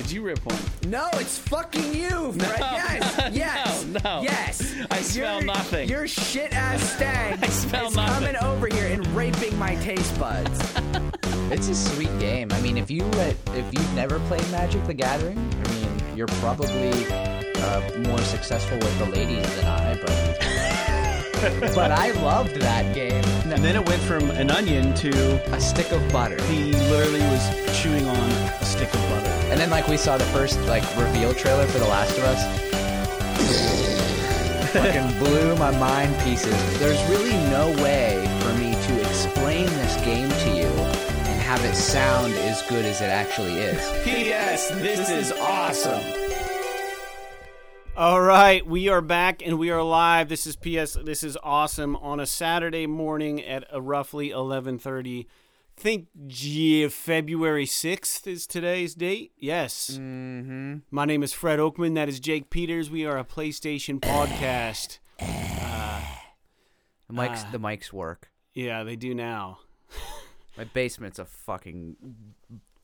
Did you rip one? No, it's fucking you, Fred. yes, yes, no. yes. I smell Your- nothing. Your shit ass stag I smell is nothing. coming over here and raping my taste buds. It's a sweet game. I mean, if you uh, if you've never played Magic: The Gathering, I mean, you're probably uh, more successful with the ladies than I. But but I loved that game. And then it went from an onion to A stick of butter, he literally was chewing on a stick of butter. and then like we saw the first like reveal trailer for The Last of Us. Fucking blew my mind pieces. There's really no way for me to explain this game to you and have it sound as good as it actually is. P.S. This is awesome. All right, we are back and we are live. This is P.S. This is awesome on a Saturday morning at uh, roughly 11:30. Think G- February 6th is today's date. Yes. Mm-hmm. My name is Fred Oakman. That is Jake Peters. We are a PlayStation podcast. The mics, the mics work. Yeah, they do now. My basement's a fucking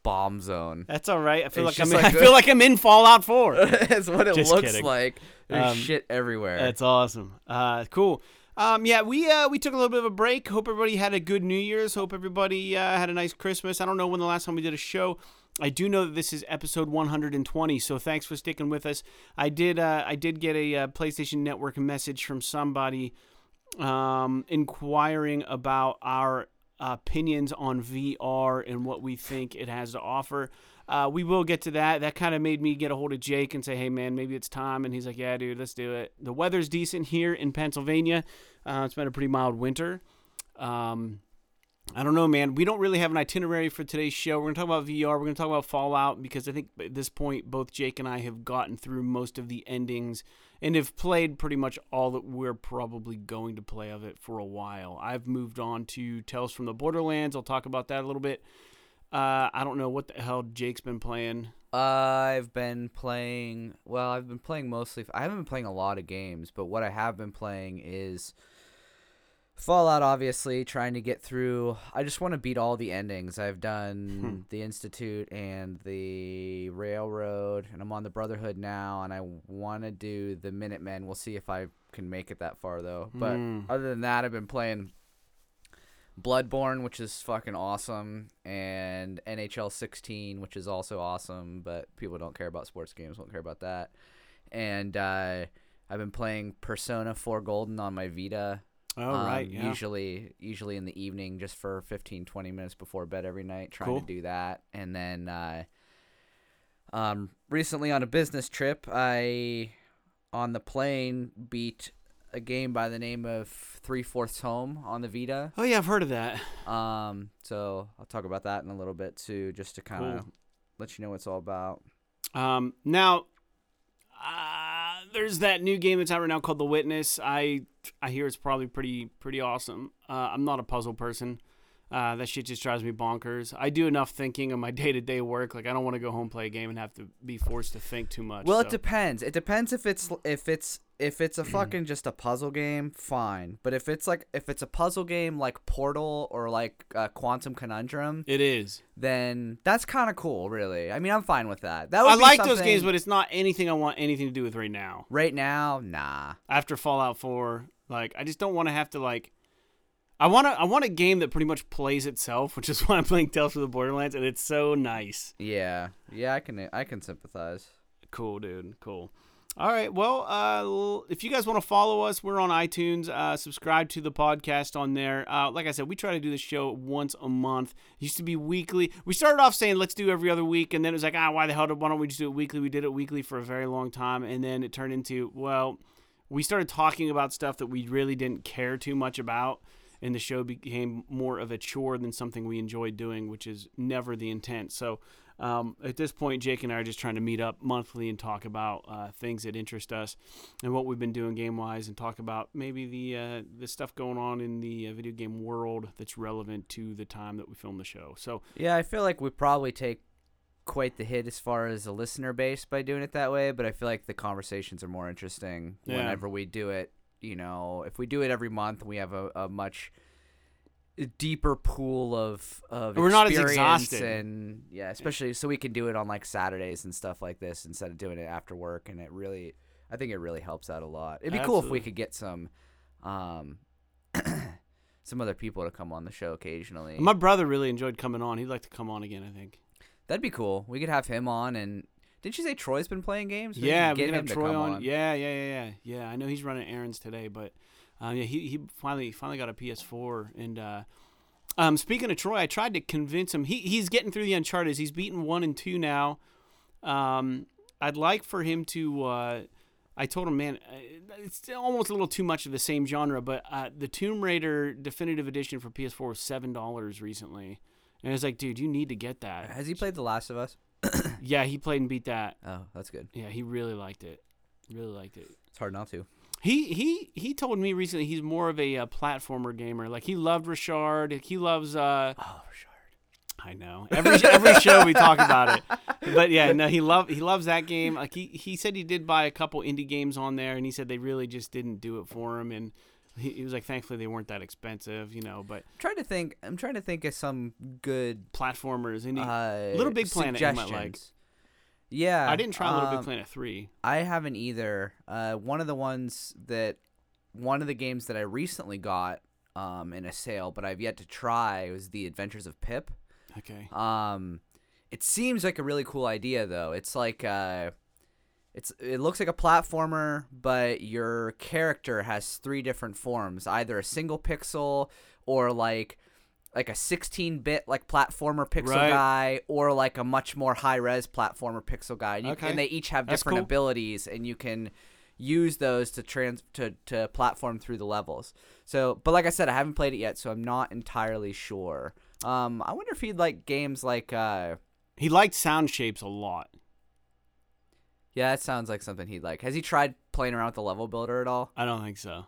bomb zone. That's all right. I feel It's like I'm. In, like I feel like I'm in Fallout 4. That's what it Just looks kidding. like. There's Um, shit everywhere. That's awesome. Uh, cool. Um, yeah, we uh, we took a little bit of a break. Hope everybody had a good New Year's. Hope everybody uh, had a nice Christmas. I don't know when the last time we did a show. I do know that this is episode 120, so thanks for sticking with us. I did uh, I did get a uh, PlayStation Network message from somebody um, inquiring about our opinions on VR and what we think it has to offer. Uh, we will get to that. That kind of made me get a hold of Jake and say, "Hey, man, maybe it's time." And he's like, "Yeah, dude, let's do it." The weather's decent here in Pennsylvania. Uh, it's been a pretty mild winter. Um, I don't know, man. We don't really have an itinerary for today's show. We're going to talk about VR. We're going to talk about Fallout because I think at this point, both Jake and I have gotten through most of the endings and have played pretty much all that we're probably going to play of it for a while. I've moved on to Tales from the Borderlands. I'll talk about that a little bit. Uh, I don't know what the hell Jake's been playing. I've been playing. Well, I've been playing mostly. I haven't been playing a lot of games, but what I have been playing is Fallout. Obviously, trying to get through. I just want to beat all the endings. I've done the Institute and the Railroad, and I'm on the Brotherhood now, and I want to do the Minutemen. We'll see if I can make it that far though. But other than that, I've been playing Bloodborne, which is fucking awesome, and NHL 16, which is also awesome, but people don't care about sports games, won't care about that. And uh, I've been playing Persona 4 Golden on my Vita. Oh, um, right, yeah. Usually, usually in the evening, just for 15, 20 minutes before bed every night, trying Cool. to do that. And then uh, um, recently on a business trip, I on the plane beat a game by the name of Three Fourths Home on the Vita. Oh, yeah, I've heard of that. Um, so I'll talk about that in a little bit too, just to kind of Cool. let you know what it's all about. Um, now, uh, there's that new game that's out right now called The Witness. I I hear it's probably pretty pretty awesome. Uh, I'm not a puzzle person. Uh, that shit just drives me bonkers. I do enough thinking of my day to day work. Like I don't want to go home play a game and have to be forced to think too much. Well, so. it depends. It depends if it's if it's if it's a fucking just a puzzle game, fine. But if it's like if it's a puzzle game like Portal or like uh, Quantum Conundrum, It is. then that's kind of cool, really. I mean, I'm fine with that. That would I like those games, but it's not anything I want anything to do with right now. right now, nah. After Fallout 4, like I just don't want to have to like. I want to. I want a game that pretty much plays itself, which is why I'm playing Tales from the Borderlands, and it's so nice. Yeah, yeah, I can I can sympathize. Cool, dude. Cool. All right. Well, uh, if you guys want to follow us, we're on iTunes. Uh, subscribe to the podcast on there. Uh, like I said, we try to do the show once a month. It used to be weekly. We started off saying let's do every other week, and then it was like, ah, why the hell? Why don't we just do it weekly? We did it weekly for a very long time, and then it turned into well, we started talking about stuff that we really didn't care too much about. And the show became more of a chore than something we enjoyed doing, which is never the intent. So, um, at this point, Jake and I are just trying to meet up monthly and talk about uh, things that interest us and what we've been doing game wise, and talk about maybe the uh, the stuff going on in the uh, video game world that's relevant to the time that we film the show. So, Yeah, I feel like we probably take quite the hit as far as a listener base by doing it that way, but I feel like the conversations are more interesting Yeah. whenever we do it. You know, if we do it every month, we have a, a much deeper pool of of We're not as experience exhausted. and yeah, especially so we can do it on like Saturdays and stuff like this instead of doing it after work and it really I think it really helps out a lot. It'd be cool if we could get some um some other people to come on the show occasionally. My brother really enjoyed coming on. He'd like to come on again. I think. That'd be cool. We could have him on and didn't you say Troy's been playing games? Yeah, we have Troy come on. Yeah, yeah, yeah, yeah, yeah. I know he's running errands today, but um, yeah, he he finally finally got a PS4. And uh, um, speaking of Troy, I tried to convince him. He he's getting through the Uncharted. He's beaten one and two now. Um, I'd like for him to. Uh, I told him, man, uh, it's almost a little too much of the same genre, but uh, the Tomb Raider Definitive Edition for PS4 was seven dollars recently, and I was like, dude, you need to get that. Has he played The Last of Us? Yeah, he played and beat that. Oh, that's good. Yeah, he really liked it. Really liked it. It's hard not to. He he he told me recently he's more of a uh, platformer gamer. Like he loved Ratchet. He loves. uh Oh, Ratchet. I know every every show we talk about it. But yeah, no, he love he loves that game. Like he he said he did buy a couple indie games on there, and he said they really just didn't do it for him. And he, he was like, thankfully they weren't that expensive, you know. But I'm trying to think. I'm trying to think of some good platformers, indie. uh, Little Big Planet you might like. Yeah, I didn't try Little Big um, Planet three. I haven't either. Uh, one of the ones that, one of the games that I recently got um, in a sale, but I've yet to try was The Adventures of Pip. Okay. Um, it seems like a really cool idea though. It's like uh, it's it looks like a platformer, but your character has three different forms: either a single pixel or like like a 16-bit like platformer pixel Right. guy, or like a much more high-res platformer pixel guy. And, you, Okay. and they each have That's different cool. abilities, and you can use those to trans to, to platform through the levels. So, but like I said, I haven't played it yet, so I'm not entirely sure. Um, I wonder if he'd like games like uh, He liked sound shapes a lot. Yeah, that sounds like something he'd like. Has he tried playing around with the level builder at all? I don't think so.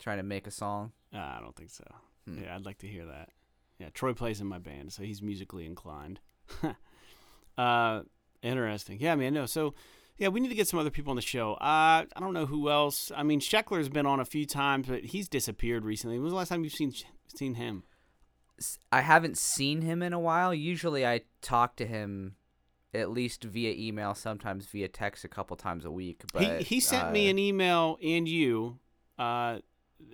Trying to make a song? Uh, I don't think so. Hmm. Yeah, I'd like to hear that. Yeah, Troy plays in my band, so he's musically inclined. uh, interesting. Yeah, man. No, so yeah, we need to get some other people on the show. Uh, I don't know who else. I mean, Scheckler's been on a few times, but he's disappeared recently. When was the last time you've seen seen him? I haven't seen him in a while. Usually, I talk to him at least via email, sometimes via text, a couple times a week. But he he sent me uh, an email and you. Uh,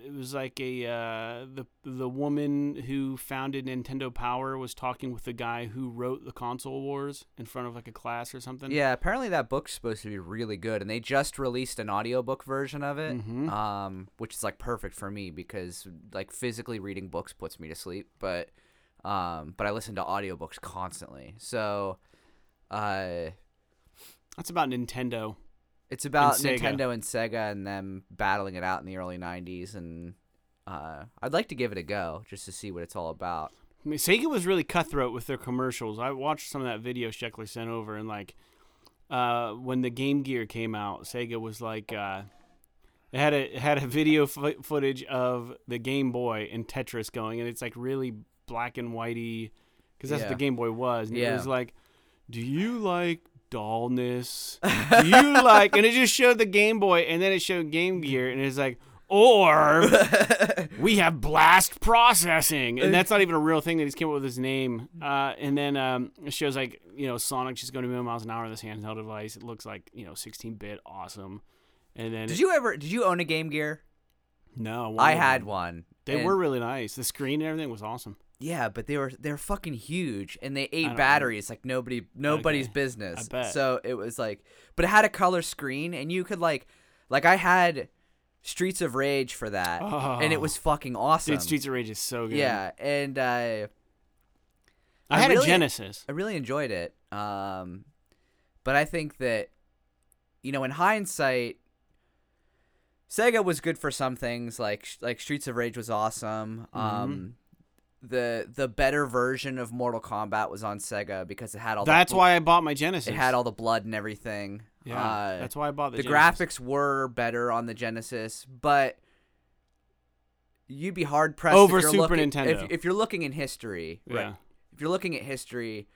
it was like a uh, the the woman who founded Nintendo Power was talking with the guy who wrote the console wars in front of like a class or something. Yeah, apparently that book's supposed to be really good, and they just released an audiobook version of it, Mhm. um, which is like perfect for me because like physically reading books puts me to sleep, but um, but I listen to audiobooks constantly. So, uh, That's about Nintendo. it's about Sega. Nintendo and Sega and them battling it out in the early '90s, and uh, I'd like to give it a go just to see what it's all about. I mean, Sega was really cutthroat with their commercials. I watched some of that video Scheckler sent over, and like uh, when the Game Gear came out, Sega was like uh, it had a it had a video fo- footage of the Game Boy and Tetris going, and it's like really black and whitey because that's Yeah. what the Game Boy was. And it was like, do you like dullness? do you like? And it just showed the Game Boy, and then it showed Game Gear, and it's like. Or we have blast processing, and that's not even a real thing. They just came up with his name. Uh, and then um, it shows like you know Sonic just going to a million miles an hour on this handheld device. It looks like you know 16-bit, awesome. And then Did you ever? Did you own a Game Gear? No, I had one. They were really nice. The screen and everything was awesome. Yeah, but they were they're fucking huge, and they ate batteries like nobody nobody's Okay. business. So it was like, but it had a color screen, and you could like, like I had Streets of Rage for that, and it Oh. was fucking awesome. Dude, Streets of Rage is so good. Yeah, and uh, I, I had really- a Genesis. I really enjoyed it. Um, but I think that, you know, in hindsight, Sega was good for some things. Like like Streets of Rage was awesome. Mm-hmm. Um, the the better version of Mortal Kombat was on Sega because it had all. That's why I bought my Genesis. it had all the blood and everything. Yeah, Uh, that's why I bought the, the Genesis. graphics were better on the Genesis, but you'd be hard pressed Over Super looking, Nintendo. If, if you're looking in history, right? Yeah. If you're looking at history,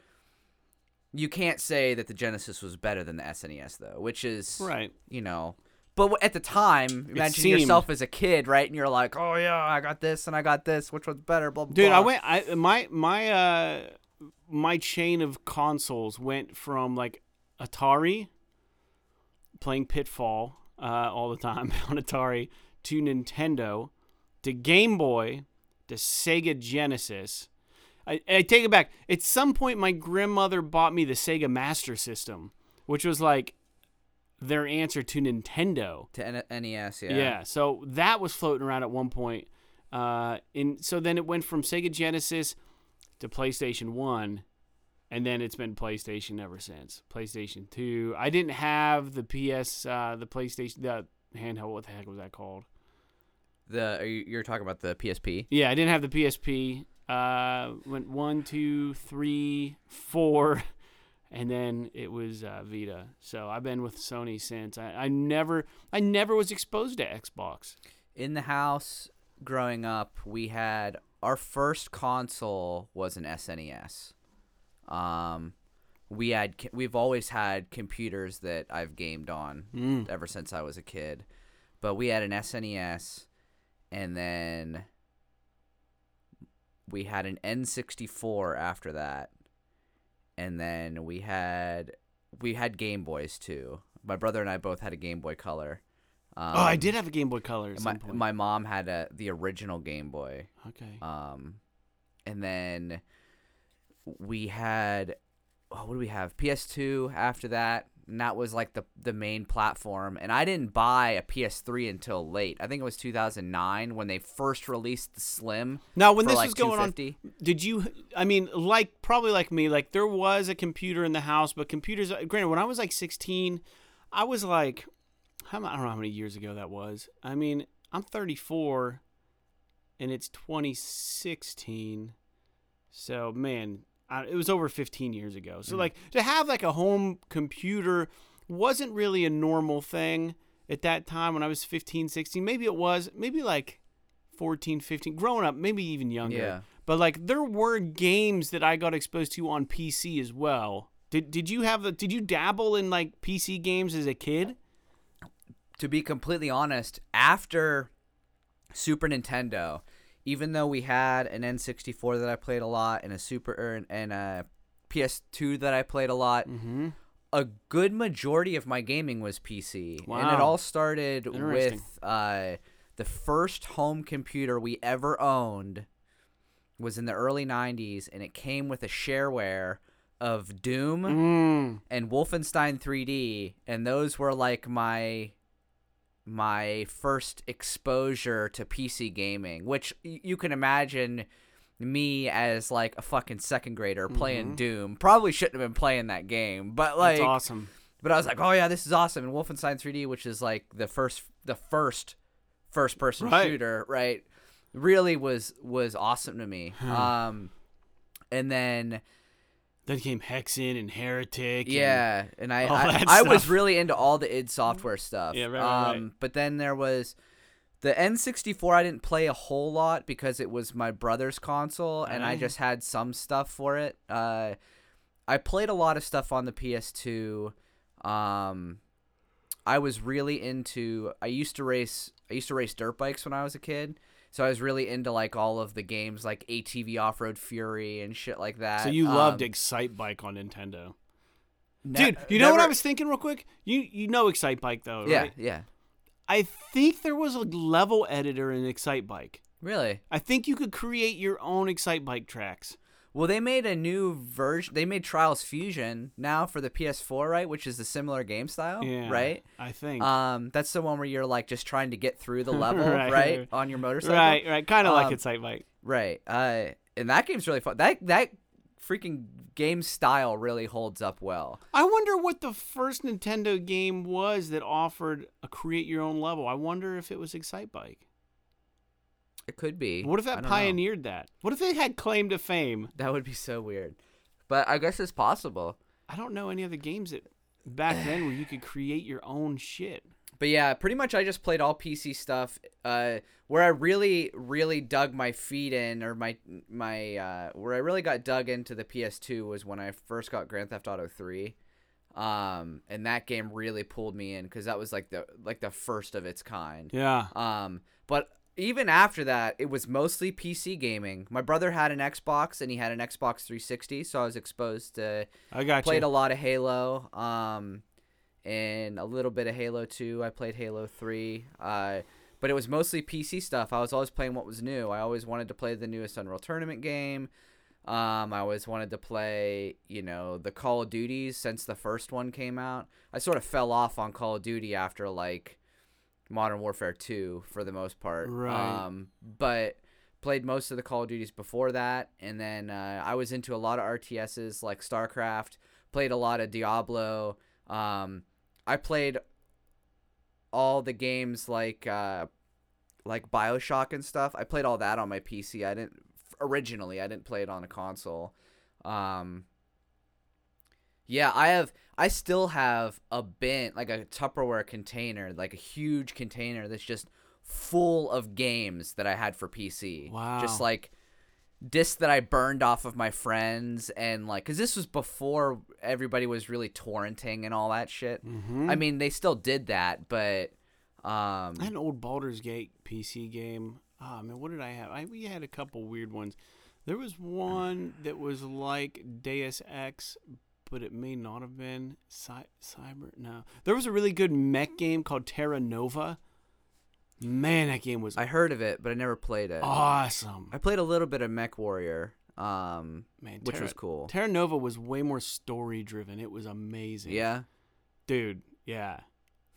you can't say that the Genesis was better than the SNES, though, which is Right. You know, But at the time, imagine seemed- yourself as a kid, right? And you're like, "Oh yeah, I got this and I got this. Which one's better?" Blah blah. Dude, blah. I went. I my my uh my chain of consoles went from like Atari, playing Pitfall uh, all the time on Atari, to Nintendo, to Game Boy, to Sega Genesis. I, I take it back. At some point, my grandmother bought me the Sega Master System, which was like their answer to Nintendo. to N- NES. Yeah. Yeah. So that was floating around at one point. Uh, and so then it went from Sega Genesis to PlayStation One, and then it's been PlayStation ever since. PlayStation Two. I didn't have the PS, uh, the PlayStation, the handheld. What the heck was that called? The you, you're talking about the PSP. Yeah, I didn't have the PSP. Uh, went one, two, three, four, and then it was uh, Vita. So I've been with Sony since. I, I never, I never was exposed to Xbox. In the house growing up, we had our first console was an SNES. Um, we had we've always had computers that I've gamed on Mm. ever since I was a kid, but we had an SNES, and then we had an N64 after that, and then we had we had Game Boys too. My brother and I both had a Game Boy Color. Um, oh, I did have a Game Boy Color at my, point. my mom had a the original Game Boy. okay. Um, and then we had oh, what do we have? PS2 after that, and that was like the the main platform. And I didn't buy a PS3 until late. I think it was 2009 when they first released the Slim. now, when this like was going on, did you? I mean, like probably like me, like there was a computer in the house, but computers. Granted, when I was like 16, I was like, I don't know how many years ago that was. I mean, I'm 34, and it's 2016. So man, I, it was over 15 years ago. So mm. like to have like a home computer wasn't really a normal thing at that time when I was 15, 16. Maybe it was. Maybe like 14, 15, growing up, maybe even younger. Yeah. But like there were games that I got exposed to on PC as well. Did did you have the did you dabble in like PC games as a kid? to be completely honest, after Super Nintendo, even though we had an N64 that I played a lot and a Super er, and a PS2 that I played a lot, Mm-hmm. a good majority of my gaming was PC, and it all started with uh, the first home computer we ever owned was in the early '90s, and it came with a shareware of Doom Mm. and Wolfenstein 3D, and those were like my my first exposure to PC gaming, which you can imagine me as like a fucking second grader playing Doom. Probably shouldn't have been playing that game, but like That's awesome. but I was like, "Oh yeah, this is awesome." And Wolfenstein 3D, which is like the first the first first person Right. shooter, right? Really was was awesome to me. um and then Then came Hexen and Heretic. yeah, and I all I, that I was really into all the id Software stuff. Yeah, right, right, right. um, But then there was the N64. I didn't play a whole lot because it was my brother's console, and I just had some stuff for it. Uh, I played a lot of stuff on the PS2. Um, I was really into. I used to race. I used to race dirt bikes when I was a kid. So I was really into like all of the games like ATV Off Road Fury and shit like that. So you loved Um, Excite Bike on Nintendo. ne- Dude, you know what I was thinking real quick? You you know Excite Bike though, Yeah, right? yeah. I think there was a level editor in Excite Bike. Really? I think you could create your own Excite Bike tracks. Well, they made a new version. They made Trials Fusion now for the PS4, right? Which is a similar game style, Yeah. right? I think. Um, that's the one where you're like just trying to get through the level, Right, right, on your motorcycle, right, right. Kind of like Um, Excite Bike. right. Uh, and that game's really fun. That that freaking game style really holds up well. I wonder what the first Nintendo game was that offered a create your own level. I wonder if it was Excite Bike. It could be. What if that don't know. pioneered that? What if it had claim to fame? That would be so weird, but I guess it's possible. I don't know any other games that back then where you could create your own shit. But yeah, pretty much I just played all PC stuff. Uh, where I really, really dug my feet in, or my my uh, where I really got dug into the PS2 was when I first got Grand Theft Auto 3. Um, and that game really pulled me in because that was like the like the first of its kind. Yeah. Um, but even after that, it was mostly PC gaming. My brother had an Xbox and he had an Xbox 360, so I was exposed to I got played you. a lot of Halo. Um, and a little bit of Halo 2. I played Halo 3. Uh, but it was mostly PC stuff. I was always playing what was new. I always wanted to play the newest Unreal Tournament game. Um, I always wanted to play, you know, the Call of Duties since the first one came out. I sort of fell off on Call of Duty after like Modern Warfare 2 for the most part. Right. Um, but played most of the Call of Duties before that, and then uh, I was into a lot of RTSs like StarCraft. Played a lot of Diablo. Um, I played all the games like uh, like Bioshock and stuff. I played all that on my PC. I didn't originally. I didn't play it on a console. Um, yeah, I have. I still have a bin, like a Tupperware container, like a huge container that's just full of games that I had for PC. Wow. Just like discs that I burned off of my friends and like, cause this was before everybody was really torrenting and all that shit. Mhm. I mean, they still did that, but um, I had an old Baldur's Gate PC game. Oh man, what did I have? I we had a couple weird ones. There was one that was like Deus Ex, but it may not have been Cy- Cyber. No, there was a really good mech game called Terra Nova. Man, that game was I heard of it, but I never played it. awesome. I played a little bit of Mech Warrior, um, Man, which Terra, was cool. Terra Nova was way more story driven. It was amazing. yeah. dude. Yeah,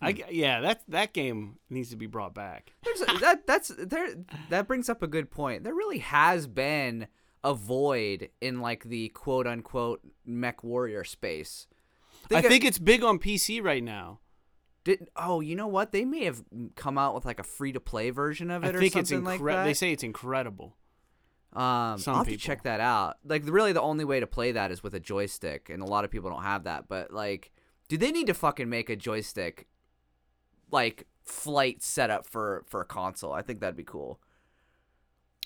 I Hmm. yeah that that game needs to be brought back. There's a, that that's there that brings up a good point. There really has been a void in like the quote unquote mech warrior space. I it- think it's big on PC right now. did oh you know what they may have come out with like a free to play version of I it or think it's something like that. They say it's incredible. Um, Some I'll have to check that out. Like, really, the only way to play that is with a joystick, and a lot of people don't have that. But like, do they need to fucking make a joystick like flight setup for for a console? I think that'd be cool.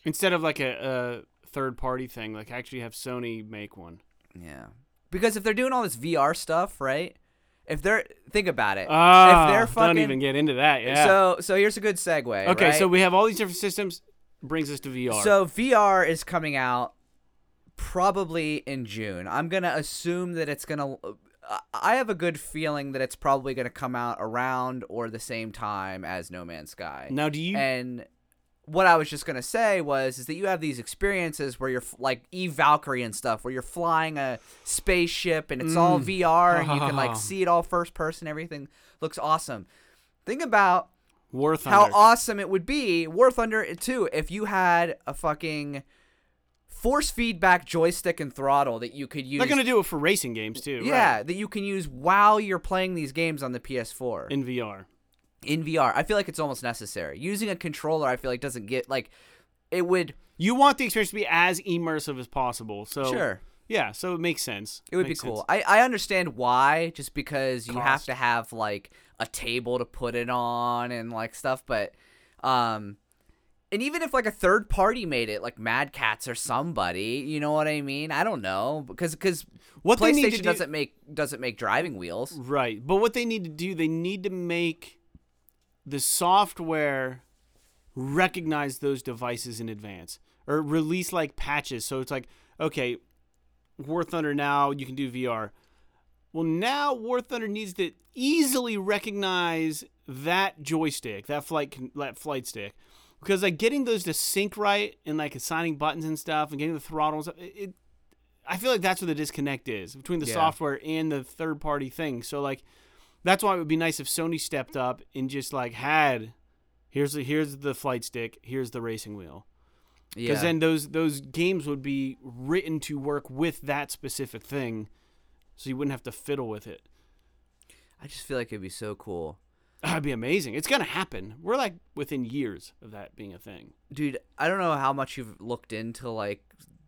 Instead of like a, a third party thing, like actually have Sony make one. Yeah, because if they're doing all this VR stuff, right? If they're think about it, Ah, if they're fucking don't even get into that. Yeah. so so here's a good segue. okay, right? so we have all these different systems. Brings us to VR. So VR is coming out probably in June. I'm gonna assume that it's gonna. I have a good feeling that it's probably gonna come out around or the same time as No Man's Sky. now, do you? And what I was just gonna say was is that you have these experiences where you're like Eve Valkyrie and stuff, where you're flying a spaceship and it's all Mm. VR and you can like see it all first person. Everything looks awesome. Think about War how awesome it would be War Thunder too if you had a fucking force feedback joystick and throttle that you could use. They're gonna do it for racing games too. yeah, right, that you can use while you're playing these games on the PS4 in VR. In VR. I feel like it's almost necessary. Using a controller, I feel like doesn't get like it would. You want the experience to be as immersive as possible. So Sure. yeah, so it makes sense. It would be cool. sense. I, I understand why, just because you have to have like a table to put it on and like stuff, but um and even if like a third party made it, like Mad Catz or somebody, you know what I mean? I don't know because because What PlayStation do- doesn't make doesn't make driving wheels. Right. But what they need to do, they need to make the software recognize those devices in advance or release like patches. So it's like, okay, War Thunder now you can do VR. Well, now War Thunder needs to easily recognize that joystick, that flight that flight stick. Because like getting those to sync right and like assigning buttons and stuff and getting the throttles, it, it I feel like that's where the disconnect is between the Yeah. software and the third party thing. So like that's why it would be nice if Sony stepped up and just like had here's the here's the flight stick, here's the racing wheel. Because Yeah. then those those games would be written to work with that specific thing, so you wouldn't have to fiddle with it. I just feel like it'd be so cool. Ah, That'd be amazing. It's gonna happen. We're like within years of that being a thing. Dude, I don't know how much you've looked into like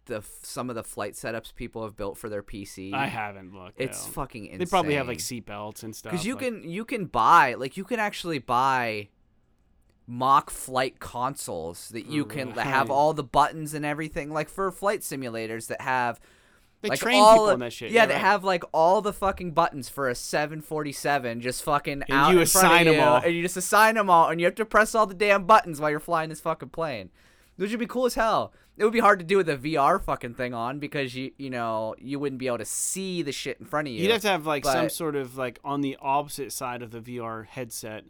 the some of the flight setups people have built for their PC. I haven't looked. It's no. fucking insane. They probably have like seatbelts and stuff. because you like- can you can buy like you can actually buy mock flight consoles that you can that have all the buttons and everything like for flight simulators that have They like train all people of- on that shit, Yeah, they right. have like all the fucking buttons for a 747 just fucking And out you in front assign of 'em you, all. and you just assign them all, and you have to press all the damn buttons while you're flying this fucking plane. Which would be cool as hell. It would be hard to do with a VR fucking thing on because you you know you wouldn't be able to see the shit in front of you. You'd have to have like some sort of like on the opposite side of the VR headset.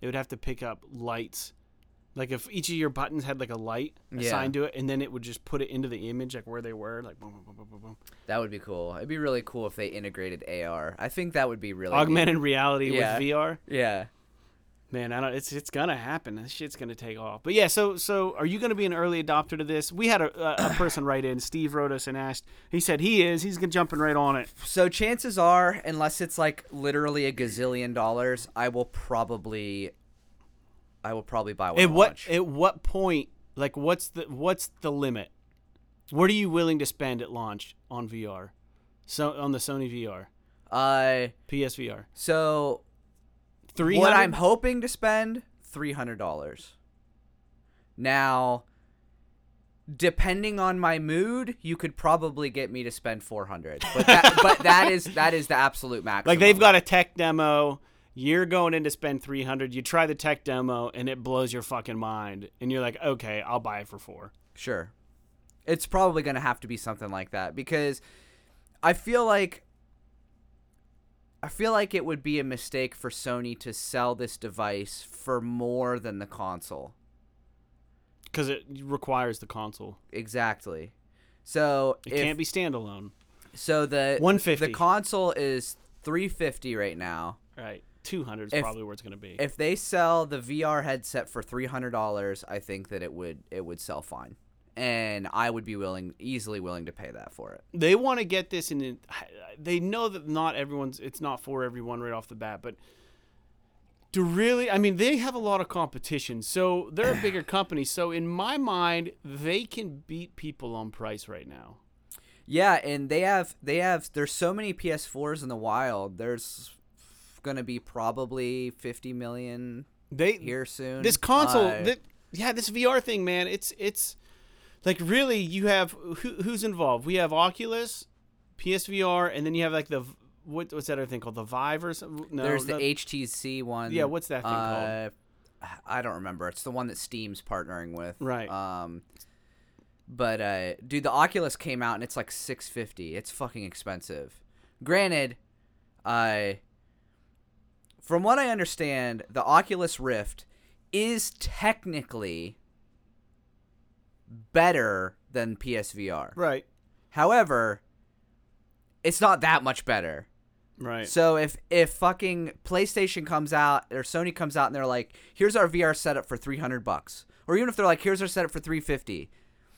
It would have to pick up lights. Like if each of your buttons had like a light Yeah. assigned to it, and then it would just put it into the image like where they were, like boom, boom, boom, boom, boom, boom. That would be cool. It'd be really cool if they integrated AR. I think that would be really neat. augmented reality Yeah. with VR. Yeah. Man, I don't. It's it's gonna happen. This shit's gonna take off. But yeah, so so are you gonna be an early adopter to this? We had a, a, a person write in. Steve wrote us and asked. He said he is. He's gonna jumping right on it. So chances are, unless it's like literally a gazillion dollars, I will probably, I will probably buy one. At at what launch. at what point? Like, what's the what's the limit? What are you willing to spend at launch on VR? So on the Sony VR, Uh, PSVR, so three. what I'm hoping to spend three hundred dollars. Now, depending on my mood, you could probably get me to spend four hundred. But that, but that is that is the absolute max. like they've got a tech demo. You're going in to spend three hundred. You try the tech demo and it blows your fucking mind, and you're like, okay, I'll buy it for four. Sure. It's probably going to have to be something like that because I feel like I feel like it would be a mistake for Sony to sell this device for more than the console. Because it requires the console. Exactly. So It if, can't be standalone. so the 150. the console is 350 right now. Right. 200 is If- probably where it's going to be. If they sell the VR headset for $300, I think that it would it would sell fine. And I would be willing easily willing to pay that for it. they want to get this and They know that not everyone's. It's not for everyone right off the bat, but to really, I mean, they have a lot of competition, so they're a bigger company. So in my mind, they can beat people on price right now. Yeah, and they have they have there's so many PS4s in the wild. There's gonna be probably 50 million They here soon. this console, Uh, yeah, this VR thing, man. It's it's like really you have who, who's involved. We have Oculus, PSVR, and then you have like the what, what's that other thing called the Vive or something? No, there's the HTC one. Yeah, what's that thing uh, I don't remember. It's the one that Steam's partnering with. Right. Um but uh dude, the Oculus came out and it's like 650. It's fucking expensive. Granted, I from what I understand, the Oculus Rift is technically better than PSVR. right, However, it's not that much better. right. So if if fucking PlayStation comes out or Sony comes out and they're like, "Here's our VR setup for 300 bucks." Or even if they're like, "Here's our setup for 350."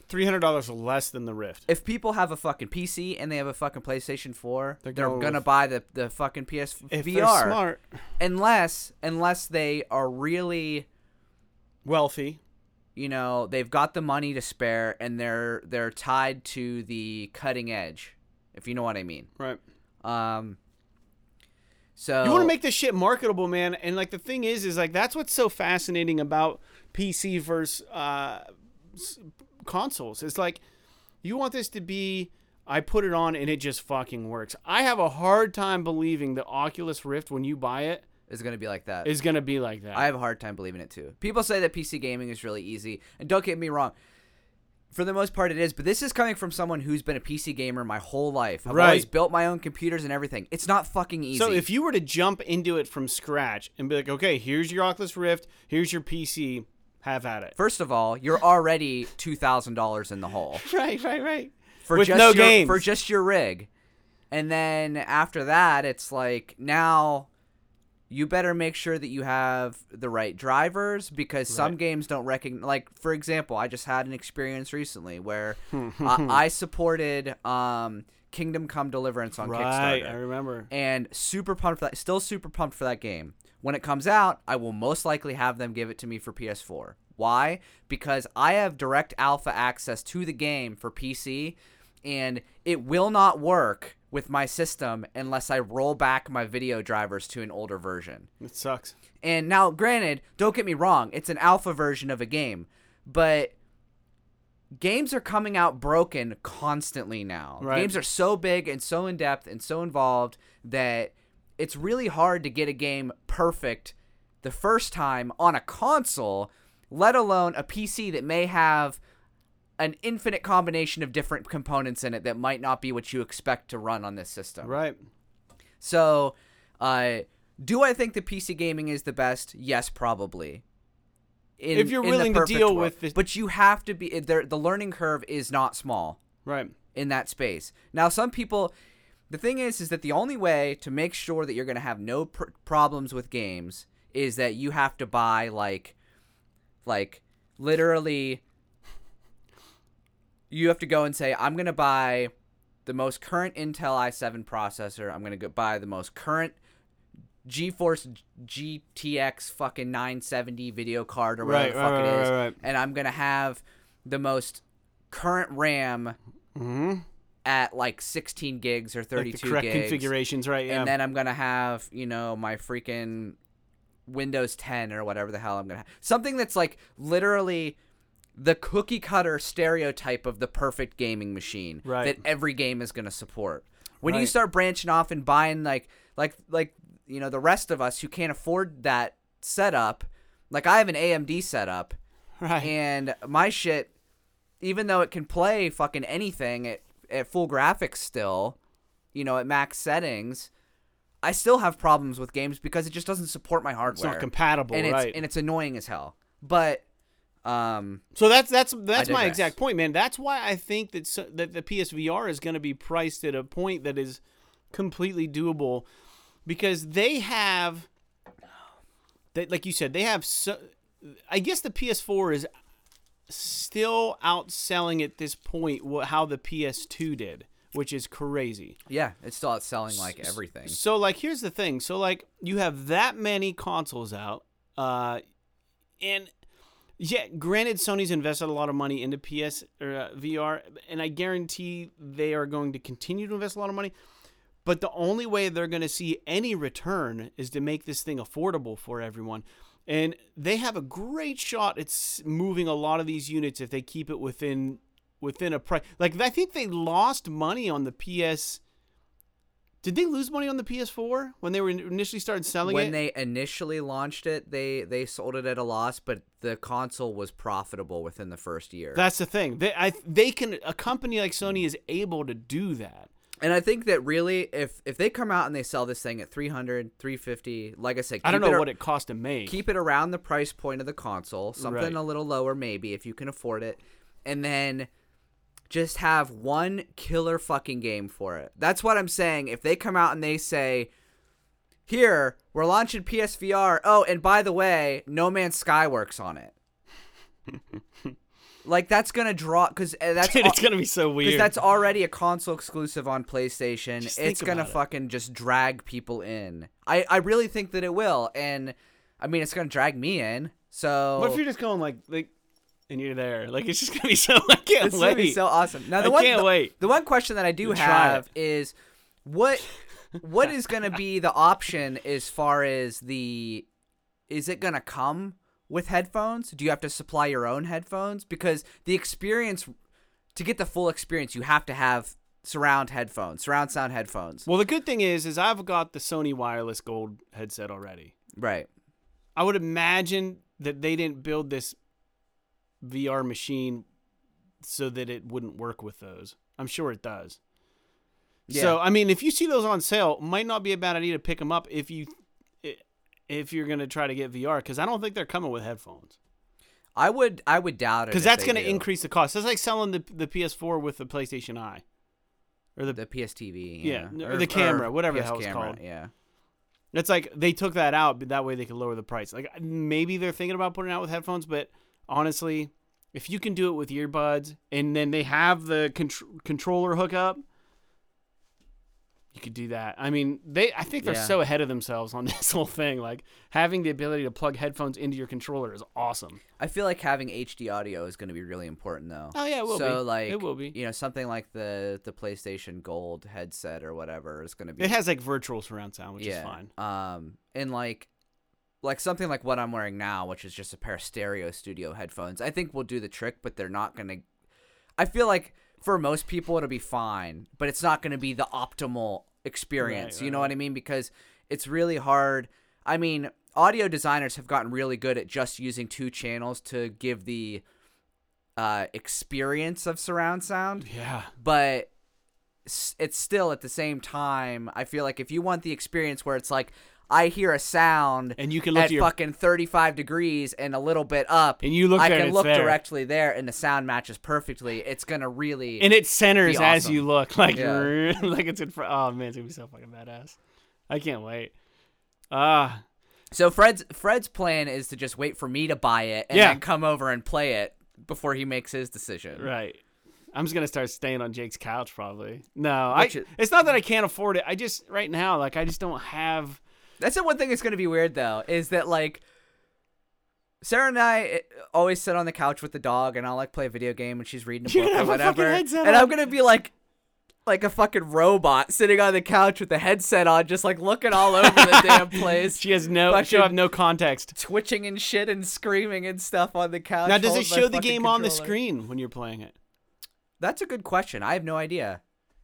Three hundred dollars less than the Rift. If people have a fucking PC and they have a fucking PlayStation 4, They're they're, going to buy the the fucking PS If VR. they're smart, Unless unless they are really wealthy, you know they've got the money to spare and they're they're tied to the cutting edge if you know what i mean right? um so You want to make this shit marketable, man. And like the thing is, is like that's what's so fascinating about PC versus uh, consoles. It's like you want this to be. I put it on and it just fucking works. I have a hard time believing the Oculus Rift when you buy it is going to be like that is gonna be like that. i have a hard time believing it too people say that pc gaming is really easy and don't get me wrong for the most part it is but this is coming from someone who's been a pc gamer my whole life i've always built my own computers and everything it's not fucking easy so if you were to jump into it from scratch and be like, okay, here's your Oculus Rift, here's your PC, have at it. first of all you're already $2000 in the hole Right, right, right. for With just no your, games. for just your rig. And then after that, it's like now you better make sure that you have the right drivers because some games don't recognize. Like for example, I just had an experience recently where I, I supported um, Kingdom Come Deliverance on right, Kickstarter I remember. and super pumped for that. Still super pumped for that game. When it comes out, I will most likely have them give it to me for PS4. Why? Because I have direct alpha access to the game for PC, and it will not work with my system unless I roll back my video drivers to an older version. It sucks. And now, granted, don't get me wrong, it's an alpha version of a game, but games are coming out broken constantly now. Right. Games are so big and so in depth and so involved that it's really hard to get a game perfect the first time on a console, let alone a PC that may have an infinite combination of different components in it that might not be what you expect to run on this system. Right. So, uh, do I think the PC gaming is the best? Yes, probably. In, If you're in willing to deal world. with this- but you have to be. there- The learning curve is not small Right. in that space. Now, some people, the thing is, is that the only way to make sure that you're going to have no pr- problems with games is that you have to buy like, like literally, you have to go and say, I'm going to buy the most current Intel i7 processor. I'm going to go buy the most current GeForce GTX fucking 970 video card or whatever Right, the fuck right, it is, right, and I'm going to have the most current RAM Mm-hmm. at like 16 gigs or Like 32 the correct gigs. configurations, right? Yeah. And then I'm gonna have you know my freaking Windows 10 or whatever the hell I'm gonna have. Something that's like literally the cookie cutter stereotype of the perfect gaming machine Right. that every game is gonna support. When you start branching off and buying like like like you know the rest of us who can't afford that setup, like I have an AMD setup right. and my shit, even though it can play fucking anything at, at full graphics still, you know, at max settings, I still have problems with games because it just doesn't support my hardware. it's not compatible, and it's right? and it's annoying as hell. But um So that's that's that's my exact point, man. That's why I think that so, that the PSVR is going to be priced at a point that is completely doable because they have that like you said, they have so I guess the PS4 is still outselling at this point how the PS2 did, which is crazy. yeah, it's still outselling like everything. So like here's the thing. So like you have that many consoles out uh and yeah, granted Sony's invested a lot of money into PS or uh, VR and I guarantee they are going to continue to invest a lot of money. But the only way they're going to see any return is to make this thing affordable for everyone. And they have a great shot at moving a lot of these units if they keep it within within a price. Like I think they lost money on the PS did they lose money on the PS4 when they were initially started selling When it? When they initially launched it, they they sold it at a loss, but the console was profitable within the first year. That's the thing. They I they can a company like Sony is able to do that. And I think that really, if if they come out and they sell this thing at 300, 350, like I said, I don't know it, what it cost to make. keep it around the price point of the console, something Right. a little lower maybe if you can afford it, and then just have one killer fucking game for it. That's what I'm saying. If they come out and they say, "Here, we're launching PSVR. Oh, and by the way, No Man's Sky works on it." like that's gonna draw because uh, that's Dude, it's gonna be so weird. because that's already a console exclusive on PlayStation. Just It's gonna it. fucking just drag people in. I I really think that it will, and I mean it's gonna drag me in. So what if you're just going like like and you're there? Like it's just gonna be so. I can't it's wait. gonna be so awesome. Now the I one can't the, wait. the one question that I do have is what what is gonna be the option as far as the is it gonna come with headphones? Do you have to supply your own headphones? Because the experience to get the full experience, you have to have surround headphones, surround sound headphones. Well, the good thing is, is I've got the Sony wireless gold headset already. Right. I would imagine that they didn't build this VR machine so that it wouldn't work with those. I'm sure it does. Yeah. So, I mean, if you see those on sale, might not be a bad idea to pick them up if you if you're gonna try to get VR because I don't think they're coming with headphones I would I would doubt it because that's gonna do. increase the cost. It's like selling the the PS4 with the PlayStation Eye or the the PSTV. Yeah, Yeah, or the camera, whatever the PS hell it's camera, called. Yeah. It's like they took that out, but that way they could lower the price. Like maybe they're thinking about putting it out with headphones, but honestly, if you can do it with earbuds and then they have the contr- controller hookup, you could do that. I mean, they I think they're Yeah. so ahead of themselves on this whole thing. Like having the ability to plug headphones into your controller is awesome. I feel like having HD audio is going to be really important though. Oh yeah, it will so be. like it will be. you know something like the the PlayStation Gold headset or whatever is going to be It has like virtual surround sound, which yeah. is fine. Um and like like something like what I'm wearing now, which is just a pair of stereo studio headphones. I think will do the trick, but they're not going to I feel like for most people it'll be fine, but it's not going to be the optimal experience. Right, you know what I mean? Because it's really hard. I mean, audio designers have gotten really good at just using two channels to give the uh, experience of surround sound, Yeah. but it's still at the same time. I feel like if you want the experience where it's like I hear a sound And you can look at to your fucking 35 degrees and a little bit up, And you look I there can look there. directly there, and the sound matches perfectly. It's gonna really. and it centers Be as you look, like Yeah. like it's in front. Oh man, it's gonna be so fucking badass. I can't wait. Ah, so Fred's Fred's plan is to just wait for me to buy it and Yeah. then come over and play it before he makes his decision. right. I'm just gonna start staying on Jake's couch probably. No, I. Is- It's not that I can't afford it. I just right now, like, I just don't have. That's the one thing that's gonna be weird though, is that like Sarah and I eh, always sit on the couch with the dog, and I'll like play a video game, and she's reading a You're book or have a fucking whatever, and on. I'm gonna be like. Like a fucking robot sitting on the couch with the headset on, just like looking all over the damn place. She has no. She'll have no context. twitching and shit and screaming and stuff on the couch. Now, does it show the game on the screen when you're playing it? That's a good question. I have no idea.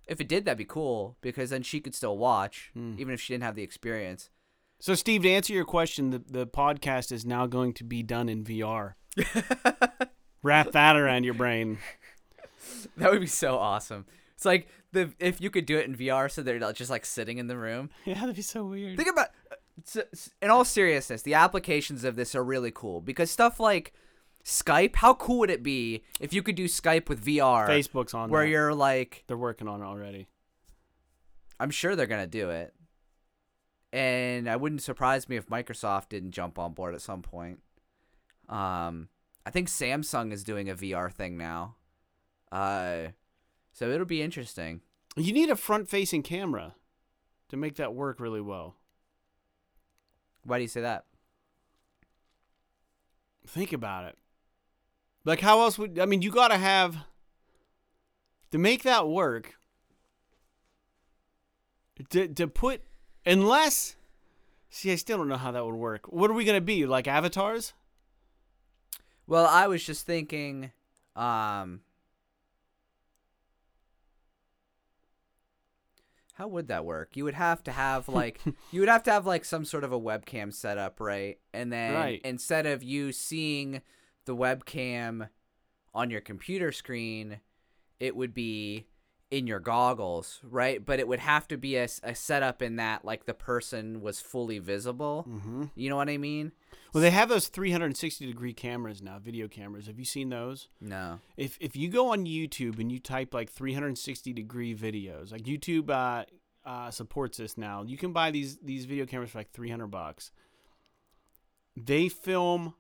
If it did, that'd be cool because then she could still watch, Hmm. even if she didn't have the experience. So, Steve, to answer your question, the, the podcast is now going to be done in VR. Wrap that around your brain. That would be so awesome. It's like the if you could do it in VR, so they're just like sitting in the room. Yeah, that'd be so weird. Think about, in all seriousness, the applications of this are really cool because stuff like Skype. How cool would it be if you could do Skype with VR, Facebook's on where that. you're like, They're working on it already. I'm sure they're gonna do it, and I wouldn't surprise me if Microsoft didn't jump on board at some point. Um, I think Samsung is doing a VR thing now, uh, so it'll be interesting. You need a front-facing camera to make that work really well. Why do you say that? Think about it. Like, how else would I mean? You got to have to make that work. To to put unless, see, I still don't know how that would work. What are we gonna be like avatars? Well, I was just thinking, um, how would that work? You would have to have like you would have to have like some sort of a webcam set up, right? And then Right. instead of you seeing the webcam on your computer screen, it would be in your goggles, right? But it would have to be a setup in that like the person was fully visible. Mm-hmm. You know what I mean? Well, they have those 360 degree cameras now, video cameras. Have you seen those? No. If if you go on YouTube and you type like 360 degree videos, like YouTube uh, uh, supports this now, you can buy these these video cameras for like 300 bucks. They film.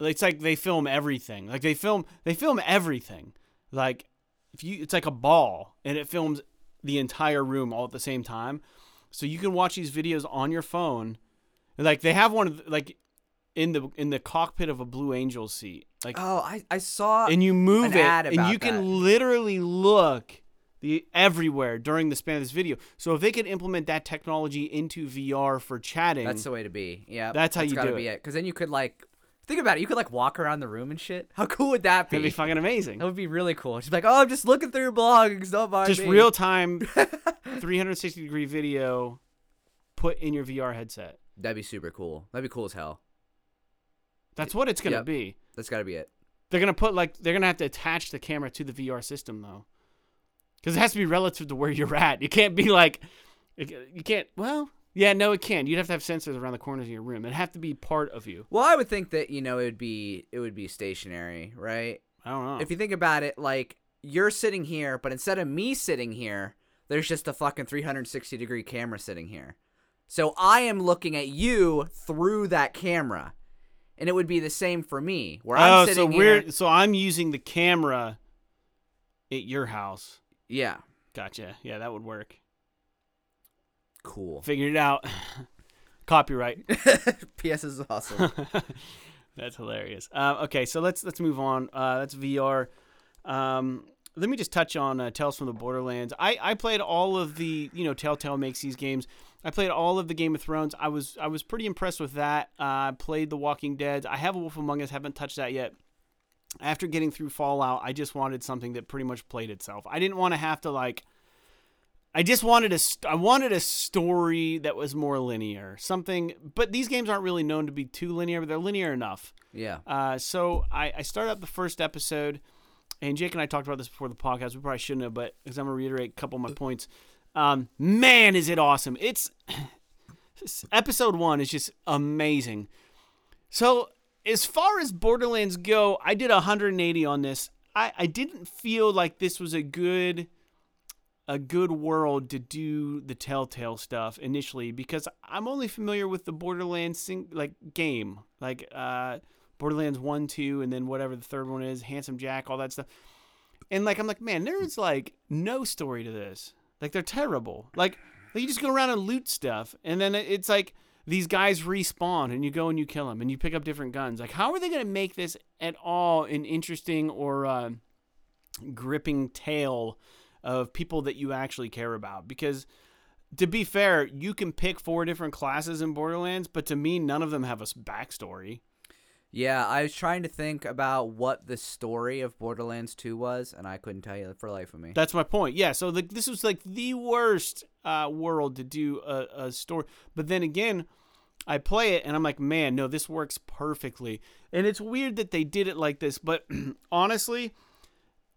It's like they film everything. Like they film they film everything. Like if you it's like a ball and it films the entire room all at the same time. So you can watch these videos on your phone. Like they have one of like in the in the cockpit of a Blue Angel seat. Like Oh, I I saw and you move it and you can that. literally look the everywhere during the span of this video. So if they could implement that technology into VR for chatting, That's the way to be. Yeah, That's how you gotta do be it. it. Because then you could like think about it. You could like walk around the room and shit. How cool would that be? that'd be fucking amazing. that would be really cool. She's like, oh, I'm just looking through your blogs. Don't mind Just me." real time 360 degree video put in your VR headset. That'd be super cool. That'd be cool as hell. That's what it's going to Yep. be. That's got to be it. They're going to put like they're going to have to attach the camera to the VR system though. Cuz it has to be relative to where you're at. You can't be like you can't well, yeah, no it can't. You'd have to have sensors around the corners of your room. It'd have to be part of you. Well, I would think that you know it would be it would be stationary, right? I don't know. If you think about it, like you're sitting here, but instead of me sitting here, there's just a fucking 360 degree camera sitting here. So I am looking at you through that camera. And it would be the same for me, where I'm oh, sitting so here. we're so I'm using the camera at your house. Yeah, Gotcha. Yeah, that would work. Cool. Figured it out. Copyright. PS is awesome. That's hilarious. Um, okay, so let's let's move on. Uh, that's VR. Um, let me just touch on uh, Tales from the Borderlands. I, I played all of the you know Telltale makes these games. I played all of the Game of Thrones. I was I was pretty impressed with that. Uh, I played The Walking Dead. I have a Wolf Among Us. Haven't touched that yet. after getting through Fallout, I just wanted something that pretty much played itself. I didn't want to have to like. I just wanted a st- I wanted a story that was more linear, something. But these games aren't really known to be too linear, but they're linear enough. Yeah. Uh, so I, I started up the first episode, and Jake and I talked about this before the podcast. We probably shouldn't have, but because I'm gonna reiterate a couple of my points. Um, man, is it awesome! It's episode one is just amazing. So as far as Borderlands go, I did 180 on this. I, I didn't feel like this was a good a good world to do the Telltale stuff initially because I'm only familiar with the Borderlands sing, like game, like uh, Borderlands one, two, and then whatever the third one is, Handsome Jack, all that stuff. And like I'm like, man, there's like no story to this. Like they're terrible. Like you just go around and loot stuff, and then it's like these guys respawn, and you go and you kill them, and you pick up different guns. Like how are they gonna make this at all an interesting or uh, gripping tale? Of people that you actually care about because to be fair, you can pick four different classes in Borderlands, but to me, none of them have a backstory. Yeah, I was trying to think about what the story of Borderlands 2 was, and I couldn't tell you for life of me. That's my point. Yeah, so the, this was like the worst uh, world to do a, a story. But then again, I play it and I'm like, man, no, this works perfectly. And it's weird that they did it like this, but honestly,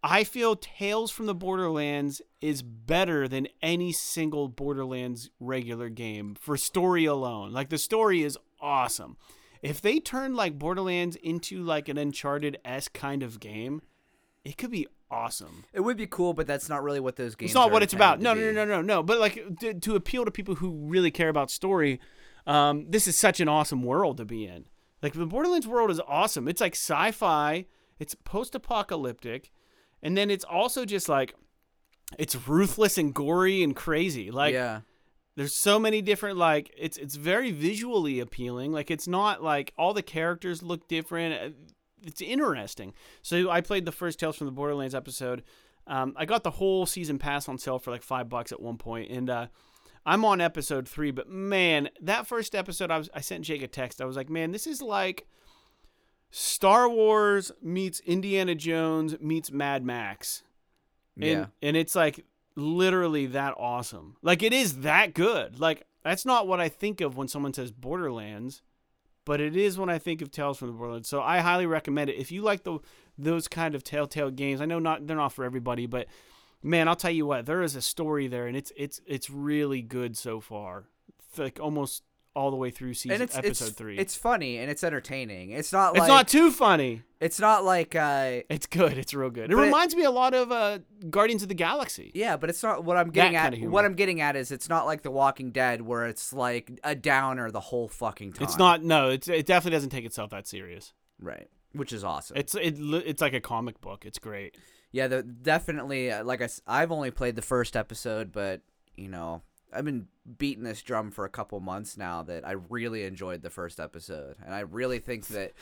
I feel Tales from the Borderlands is better than any single Borderlands regular game for story alone. Like the story is awesome. If they turn like Borderlands into like an Uncharted s kind of game, it could be awesome. It would be cool, but that's not really what those games. It's not what it's about. No, no, no, no, no, no. But like to, to appeal to people who really care about story, um, this is such an awesome world to be in. Like the Borderlands world is awesome. It's like sci-fi. It's post-apocalyptic and then it's also just like it's ruthless and gory and crazy. Like yeah. There's so many different like it's it's very visually appealing. Like it's not like all the characters look different. Uh, it's interesting. So I played the first Tales from the Borderlands episode. Um, I got the whole season pass on sale for like five bucks at one point, and uh, I'm on episode three. But man, that first episode, I was I sent Jake a text. I was like, man, this is like Star Wars meets Indiana Jones meets Mad Max. And, yeah. And it's like literally that awesome. Like it is that good. Like that's not what I think of when someone says Borderlands, but it is when I think of Tales from the Borderlands. So I highly recommend it. If you like the those kind of Telltale games, I know not they're not for everybody, but man, I'll tell you what, there is a story there and it's it's it's really good so far. It's like almost all the way through season and it's, episode it's, three. It's funny and it's entertaining. It's not. It's not too funny. It's not like. Uh, it's good. It's real good. It But it- reminds me a lot of uh, Guardians of the Galaxy. yeah, but it's not what I'm getting That at. What I'm getting at is it's not like The Walking Dead where it's like a downer the whole fucking time. It's not. No, it's, it definitely doesn't take itself that serious. right, which is awesome. It's it, it's like a comic book. It's great. Yeah, the, definitely. uh, Like I've only played the first episode, but you know, I've been beating this drum for a couple months now that I really enjoyed the first episode, and I really think that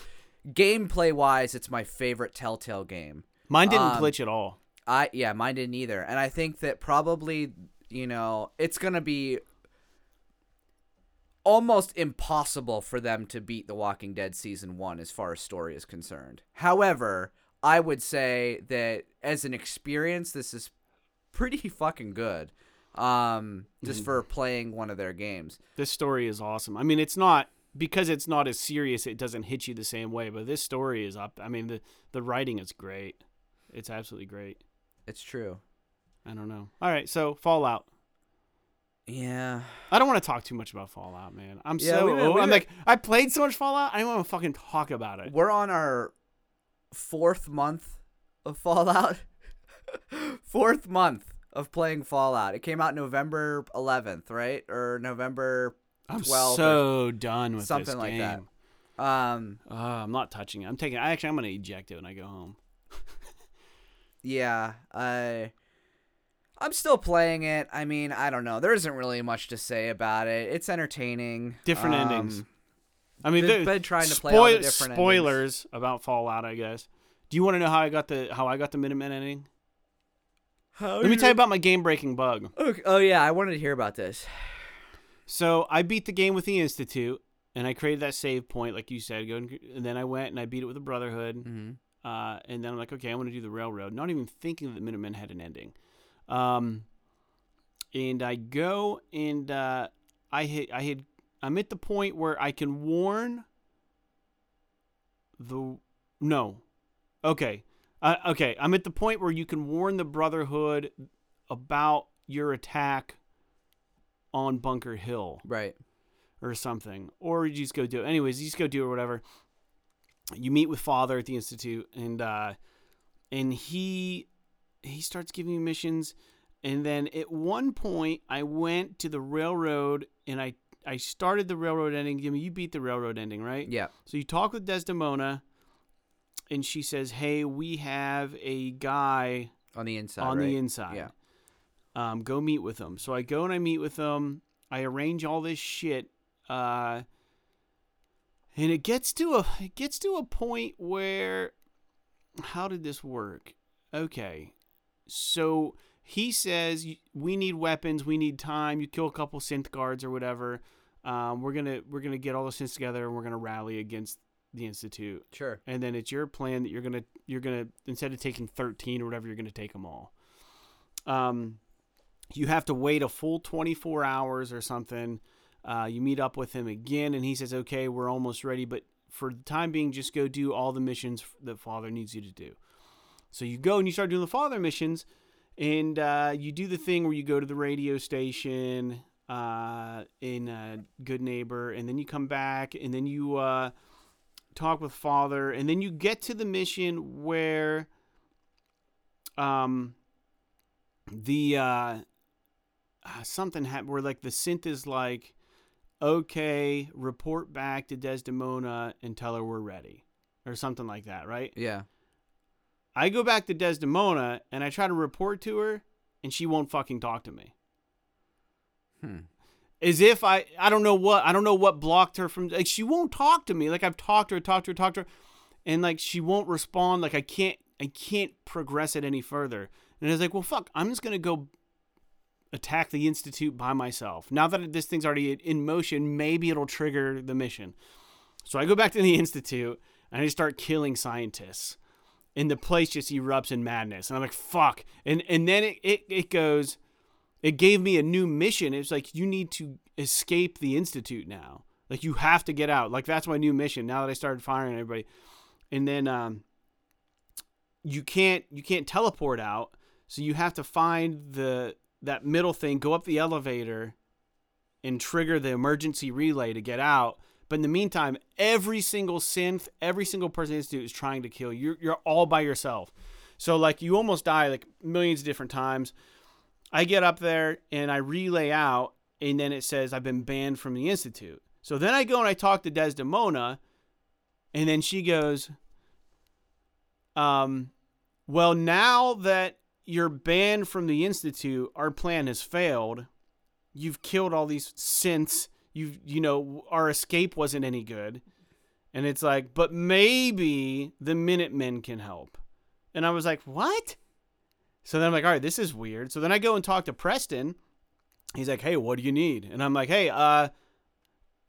gameplay wise, it's my favorite Telltale game. Mine didn't Um, glitch at all. I yeah, mine didn't either, and I think that probably you know it's gonna be almost impossible for them to beat The Walking Dead season one as far as story is concerned. However, I would say that as an experience, this is pretty fucking good. Um, just for playing one of their games. This story is awesome. I mean, it's not because it's not as serious. It doesn't hit you the same way. But this story is up. I mean, the the writing is great. It's absolutely great. It's true. I don't know. All right, so Fallout. Yeah. I don't want to talk too much about Fallout, man. I'm Yeah, so oh, we've I'm like I played so much Fallout. I don't want to fucking talk about it. We're on our fourth month of Fallout. fourth month of playing Fallout. It came out November 11th, right? Or November I'm so done with something this like that. Um, Uh, I'm not touching it. I'm taking. I actually, I'm gonna eject it when I go home. yeah, I I'm still playing it. I mean, I don't know. There isn't really much to say about it. It's entertaining. Different Um, endings. I mean, they've been trying to play spoil- different endings. spoilers about Fallout. I guess. Do you want to know how I got the how I got the Minutemen ending? Let me tell you about my game breaking bug. Okay. Oh yeah, I wanted to hear about this. So I beat the game with the Institute, and I created that save point, like you said. Go and, and then I went and I beat it with the Brotherhood. Mm-hmm. Uh, and then I'm like, okay, I want to do the railroad. Not even thinking that Minutemen had an ending. Um, and I go and uh, I hit. I had. I'm at the point where I can warn the no. Okay. Uh, okay. I'm at the point where you can warn the Brotherhood about your attack on Bunker Hill Right. or something, or you just go do it. Anyways, you just go do it or whatever. You meet with Father at the institute, and uh, and he he starts giving you missions, and then at one point I went to the railroad and I I started the railroad ending. Give me you beat the railroad ending, right? Yeah. So you talk with Desdemona, and she says, "Hey, we have a guy On the inside. on right? the inside. Yeah. Um, go meet with him. So I go and I meet with him. I arrange all this shit. Uh, and it gets to a it gets to a point where how did this work? Okay. So he says we need weapons, we need time. You kill a couple synth guards or whatever. Um, we're gonna we're gonna get all the synths together and we're gonna rally against the institute. Sure. and then it's your plan that you're gonna you're gonna instead of taking 13 or whatever you're gonna take them all. Um you have to wait a full 24 hours or something. Uh, you meet up with him again and he says okay we're almost ready but for the time being just go do all the missions that father needs you to do. So you go and you start doing the father missions and uh, you do the thing where you go to the radio station uh, in uh, Goodneighbor and then you come back and then you uh, talk with father and then you get to the mission where um the uh uh, something happened where like the synth is like okay report back to desdemona and tell her we're ready or something like that right Yeah. i go back to desdemona and i try to report to her and she won't fucking talk to me Hmm. As if I I don't know what I don't know what blocked her from like she won't talk to me. Like I've talked to her talked to her talked to her and like she won't respond. Like I can't I can't progress it any further. And I was like well fuck I'm just gonna go attack the institute by myself. Now that this thing's already in motion maybe it'll trigger the mission. So I go back to the institute and I start killing scientists. And the place just erupts in madness. And I'm like fuck. And and then it it, it goes it gave me a new mission. It's like you need to escape the institute now. Like you have to get out. Like that's my new mission. Now that I started firing everybody, and then um, you can't you can't teleport out. So you have to find the that middle thing, go up the elevator, and trigger the emergency relay to get out. But in the meantime, every single synth, every single person in the institute is trying to kill you. You're, you're all by yourself. So like you almost die like millions of different times. I get up there and I relay out, and then it says I've been banned from the institute. So then I go and I talk to Desdemona, and then she goes, um, well, now that you're banned from the institute, our plan has failed. You've killed all these synths. You've, you know, our escape wasn't any good. And it's like, but maybe the Minutemen can help. And I was like, what? So then I'm like, all right, this is weird. So then I go and talk to Preston. He's like, hey, what do you need? And I'm like, hey, uh,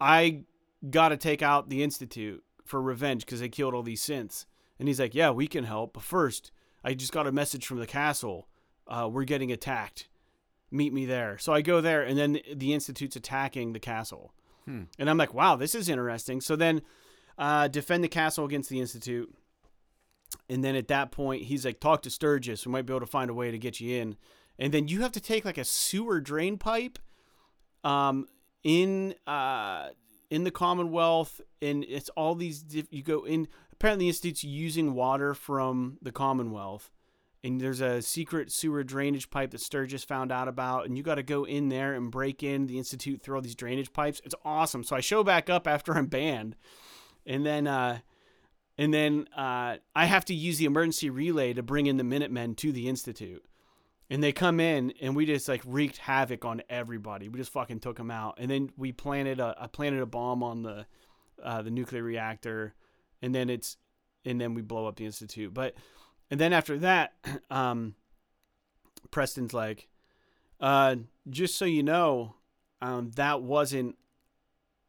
I got to take out the Institute for revenge because they killed all these synths. And he's like, yeah, we can help. But first, I just got a message from the castle. Uh, we're getting attacked. Meet me there. So I go there, and then the Institute's attacking the castle. Hmm. And I'm like, wow, this is interesting. So then uh, defend the castle against the Institute. And then at that point, he's like, talk to Sturgis. We might be able to find a way to get you in. And then you have to take like a sewer drain pipe um, in uh, in the Commonwealth. And it's all these, diff- you go in. Apparently, the Institute's using water from the Commonwealth. And there's a secret sewer drainage pipe that Sturgis found out about. And you got to go in there and break in the Institute through all these drainage pipes. It's awesome. So I show back up after I'm banned. And then, uh, and then uh, I have to use the emergency relay to bring in the Minutemen to the Institute. And they come in, and we just like wreaked havoc on everybody. We just fucking took them out, and then we planted a I planted a bomb on the uh, the nuclear reactor, and then it's and then we blow up the institute. But and then after that, um, Preston's like, uh, just so you know, um, that wasn't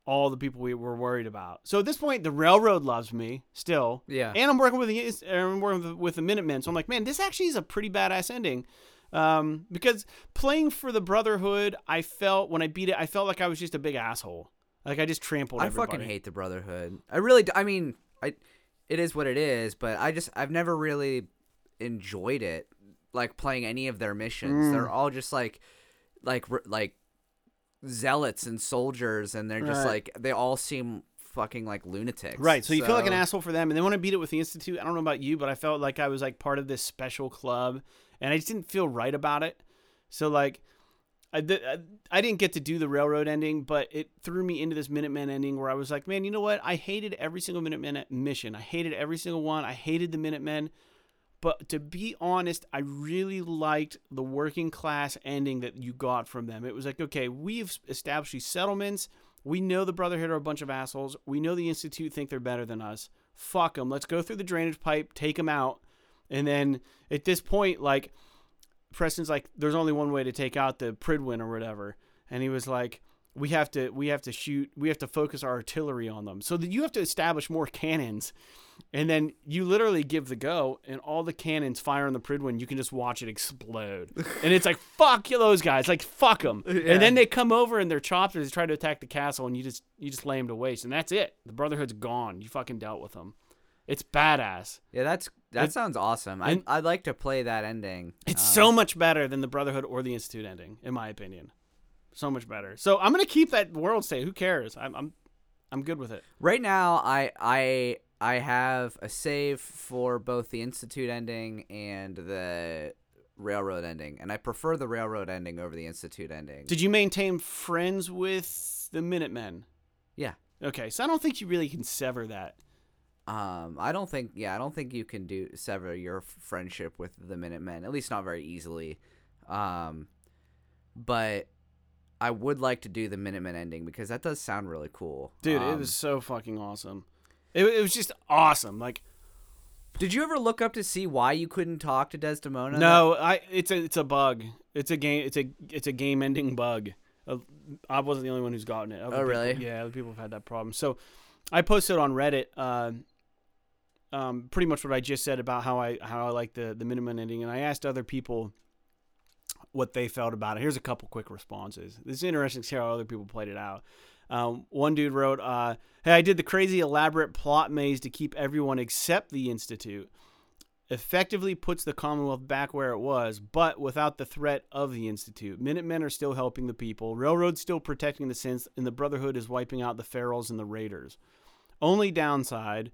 all the people we were worried about. So at this point, the railroad loves me still. Yeah. And I'm working with the I'm working with, with the Minutemen, so I'm like, man, this actually is a pretty badass ending. Um, because playing for the Brotherhood, I felt when I beat it, I felt like I was just a big asshole. Like I just trampled. I everybody. fucking hate the Brotherhood. I really. Do, I mean, I. It is what it is, but I just I've never really enjoyed it. Like playing any of their missions, Mm. they're all just like, like like zealots and soldiers, and they're just Right. like they all seem fucking like lunatics. Right. So you feel like an asshole for them, and then when I beat it with the Institute, I don't know about you, but I felt like I was like part of this special club, and I just didn't feel right about it. So like, I I, I didn't get to do the railroad ending, but it threw me into this Minutemen ending where I was like, man, you know what? I hated every single Minutemen mission. I hated every single one. I hated the Minutemen. But to be honest, I really liked the working class ending that you got from them. It was like, okay, we've established these settlements. We know the Brotherhood are a bunch of assholes. We know the Institute think they're better than us. Fuck them. Let's go through the drainage pipe, take them out. And then at this point, like, Preston's like, there's only one way to take out the Prydwen or whatever. And he was like, we have to we have to shoot we have to focus our artillery on them so that you have to establish more cannons and then you literally give the go and all the cannons fire on the prydwen you can just watch it explode and it's like fuck you those guys like fuck them and then they come over and their choppers try to attack the castle and you just you just lay them to waste and that's it the brotherhood's gone you fucking dealt with them it's badass Yeah, that's that It- sounds awesome. I I'd like to play that ending. It's Um, so much better than the Brotherhood or the Institute ending, in my opinion. So much better. So I'm gonna keep that world state. Who cares? I'm I'm I'm good with it. Right now, I I I have a save for both the institute ending and the railroad ending, and I prefer the railroad ending over the institute ending. Did you maintain friends with the Minutemen? Yeah. Okay, so I don't think you really can sever that. Um, I don't think yeah, I don't think you can do sever your friendship with the Minutemen, at least not very easily. Um, but I would like to do the Minutemen ending because that does sound really cool, Dude, it Um, was so fucking awesome. It, it was just awesome. Like Did you ever look up to see why you couldn't talk to Desdemona? no, I it's a it's a bug. It's a game. It's a it's a game ending bug. Uh, I wasn't the only one who's gotten it. Other Oh, people- really? yeah, other people have had that problem. So I posted on Reddit. Uh, um, pretty much what I just said about how I how I like the the Minutemen ending, and I asked other people what they felt about it. Here's a couple quick responses. This is interesting to see how other people played it out. Um, one dude wrote, uh, "Hey, I did the crazy elaborate plot maze to keep everyone except the institute. Effectively puts the Commonwealth back where it was, but without the threat of the institute. Minutemen are still helping the people. Railroad's still protecting the synths, and the Brotherhood is wiping out the ferals and the raiders. Only downside."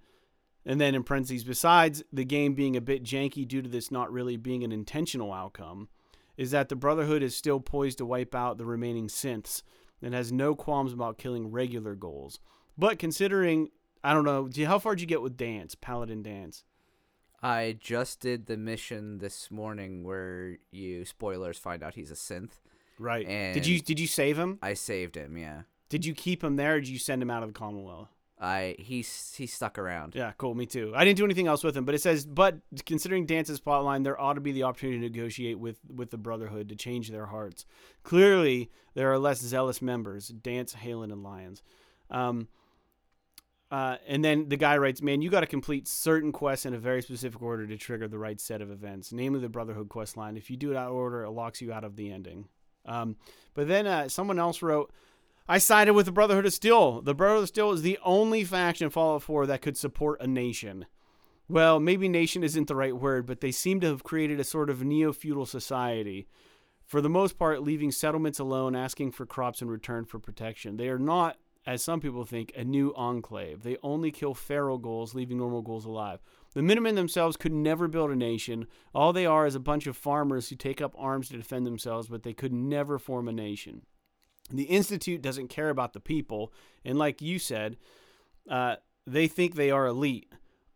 And then in parentheses, besides the game being a bit janky due to this not really being an intentional outcome, is that the Brotherhood is still poised to wipe out the remaining synths and has no qualms about killing regular ghouls. But considering, I don't know, do you- how far did you get with Danse, Paladin Danse? I just did the mission this morning where you spoilers find out he's a synth. Right. And- did you did you save him? I saved him. Yeah. Did you keep him there, or did you send him out of the Commonwealth? I he's he stuck around. Yeah, cool. Me too. I didn't do anything else with him, but it says, but considering Danse's plotline, there ought to be the opportunity to negotiate with with the Brotherhood to change their hearts. Clearly, there are less zealous members: Dance, Haylen, and Lyons. Um, uh, and then the guy writes, "Man, you got to complete certain quests in a very specific order to trigger the right set of events, namely the Brotherhood quest line. If you do it out of order, it locks you out of the ending." Um, but then uh, someone else wrote, I sided with the Brotherhood of Steel. The Brotherhood of Steel is the only faction in Fallout 4 that could support a nation. Well, maybe nation isn't the right word, but they seem to have created a sort of neo feudal society. For the most part, leaving settlements alone, asking for crops in return for protection. They are not, as some people think, a new enclave. They only kill feral ghouls, leaving normal ghouls alive. The Minutemen themselves could never build a nation. All they are is a bunch of farmers who take up arms to defend themselves, but they could never form a nation. The Institute doesn't care about the people, and like you said, uh, they think they are elite.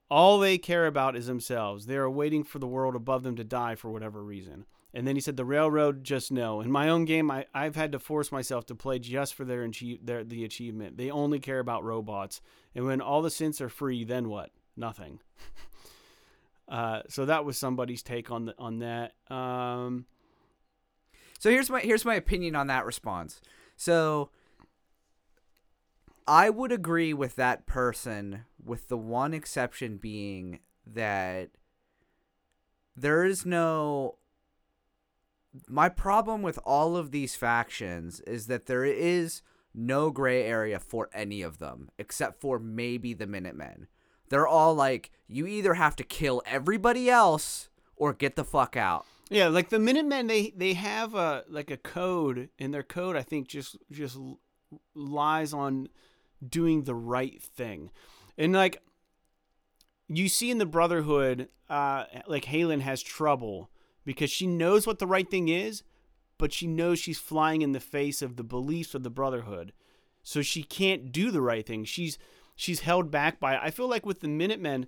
All they care about is themselves. They are waiting for the world above them to die for whatever reason. And then he said, "The railroad just no." In my own game, I, I've had to force myself to play just for their, achie- their the achievement. They only care about robots, and when all the synths are free, then what? Nothing. uh, so that was somebody's take on the on that. Um, So here's my here's my opinion on that response. So I would agree with that person, with the one exception being that there is no. My problem with all of these factions is that there is no gray area for any of them, except for maybe the Minutemen. They're all like, you either have to kill everybody else or get the fuck out. Yeah, like the Minutemen, they they have a like a code, and their code I think just just lies on doing the right thing, and like you see in the Brotherhood, uh, like Haylen has trouble because she knows what the right thing is, but she knows she's flying in the face of the beliefs of the Brotherhood, so she can't do the right thing. She's she's held back by. I feel like with the Minutemen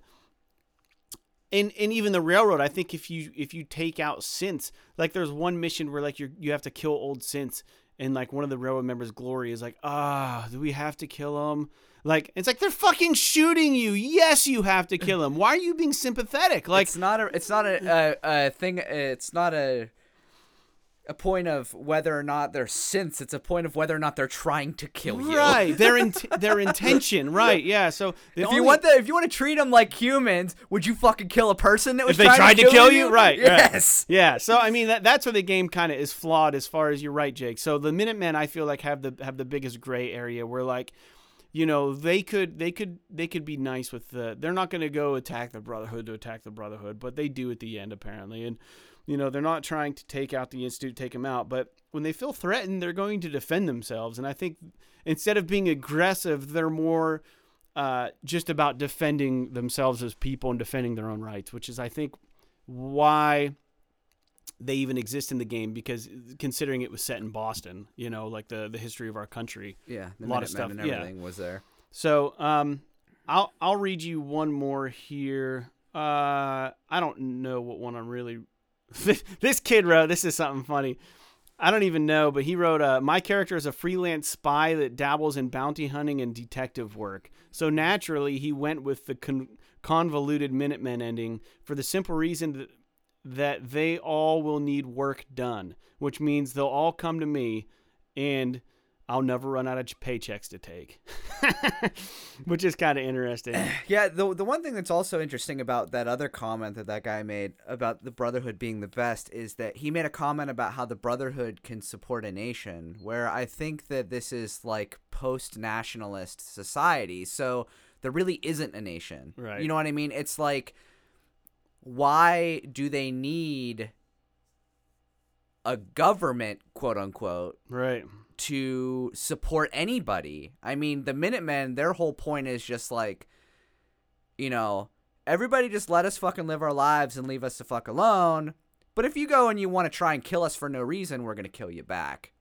and and even the railroad i think if you if you take out synths like there's one mission where like you you have to kill old synths and like one of the railroad members glory is like ah do we have to kill them like it's like they're fucking shooting you. Yes you have to kill them why are you being sympathetic? Like it's not a it's not a, a, a thing it's not a a point of whether or not they're synths it's a point of whether or not they're trying to kill you right their in, their intention right yeah so if only- you want the, if you want to treat them like humans would you fucking kill a person that was if they tried to to kill, kill you, right? right. yes Yeah. So I mean, that, that's where the game kind of is flawed as far as you're right, Jake. So the Minutemen, I feel like have the have the biggest gray area where like, you know, they could they could they could be nice with the. They're not going to go attack the Brotherhood to attack the Brotherhood, but they do at the end apparently, and you know they're not trying to take out the institute, take them out, but when they feel threatened, they're going to defend themselves. And I think instead of being aggressive, they're more uh, just about defending themselves as people and defending their own rights, which is, I think, why they even exist in the game because considering it was set in Boston, you know, like the the history of our country. yeah A lot of stuff, and yeah. everything was there So, um, I'll I'll read you one more here. Uh, I don't know what one I'm really. this kid wrote. This is something funny. I don't even know, but he wrote, uh, "My character is a freelance spy that dabbles in bounty hunting and detective work. So naturally, he went with the con- convoluted Minutemen ending for the simple reason that." That they all will need work done, which means they'll all come to me and I'll never run out of paychecks to take. which is kind of interesting. Yeah, the the one thing that's also interesting about that other comment that that guy made about the Brotherhood being the best is that he made a comment about how the Brotherhood can support a nation, where I think that this is like post nationalist society, so there really isn't a nation. Right. You know what I mean? It's like, why do they need a government, quote unquote, Right. to support anybody. I mean, the Minutemen, their whole point is just like, you know, everybody just let us fucking live our lives and leave us the fuck alone. But if you go and you want to try and kill us for no reason, we're going to kill you back.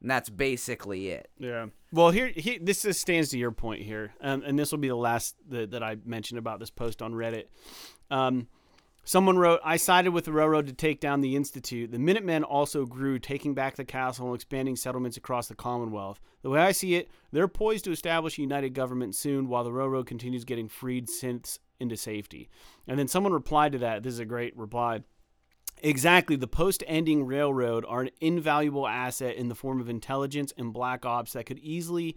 And that's basically it. Yeah. Well, here, here this stands to your point here, um, and this will be the last that, that I mentioned about this post on Reddit. Um, someone wrote, "I sided with the railroad to take down the institute. The Minutemen also grew, taking back the castle and expanding settlements across the Commonwealth. The way I see it, they're poised to establish a united government soon, while the railroad continues getting freed synths into safety." And then someone replied to that. This is a great reply. Exactly. The post ending railroad are an invaluable asset in the form of intelligence and black ops that could easily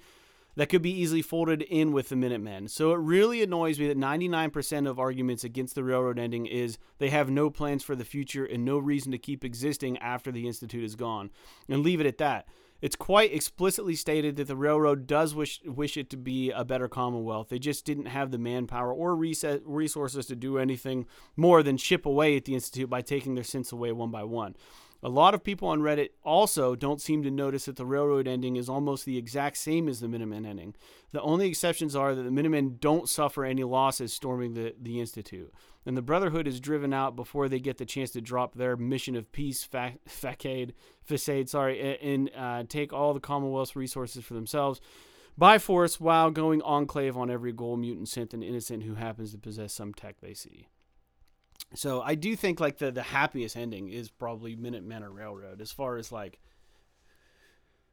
that could be easily folded in with the Minutemen. So it really annoys me that 99% of arguments against the railroad ending is they have no plans for the future and no reason to keep existing after the institute is gone. And leave it at that. It's quite explicitly stated that the railroad does wish wish it to be a better Commonwealth. They just didn't have the manpower or resources to do anything more than chip away at the institute by taking their synths away one by one. A lot of people on Reddit also don't seem to notice that the railroad ending is almost the exact same as the Minutemen ending. The only exceptions are that the Minutemen don't suffer any losses storming the, the Institute, and the Brotherhood is driven out before they get the chance to drop their mission of peace, fa- facade, facade, sorry, and uh, take all the Commonwealth's resources for themselves by force while going enclave on every ghoul, mutant, synth, and innocent who happens to possess some tech they see. So I do think like the the happiest ending is probably Minutemen or Railroad as far as like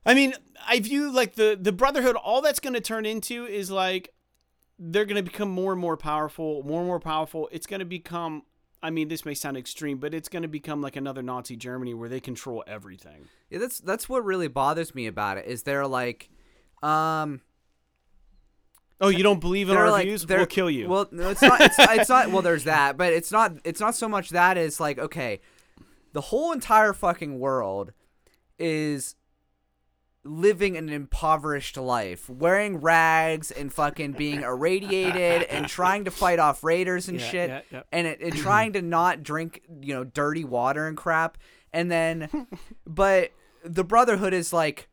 I mean, I view like the the Brotherhood all that's going to turn into is like they're going to become more and more powerful, more and more powerful. It's going to become I mean, this may sound extreme, but it's going to become like another Nazi Germany where they control everything. Yeah, that's that's what really bothers me about it is they're like, um, Oh, you don't believe in our like they're- We'll kill you. Well, no, it's not. It's, not- it's not. Well, there's that, but it's not. It's not so much that. It's like okay, the whole entire fucking world is living an impoverished life, wearing rags and fucking being irradiated and trying to fight off raiders and Yeah, shit, yeah, yeah. and it, and trying to not drink you know dirty water and crap, and then, but the Brotherhood is like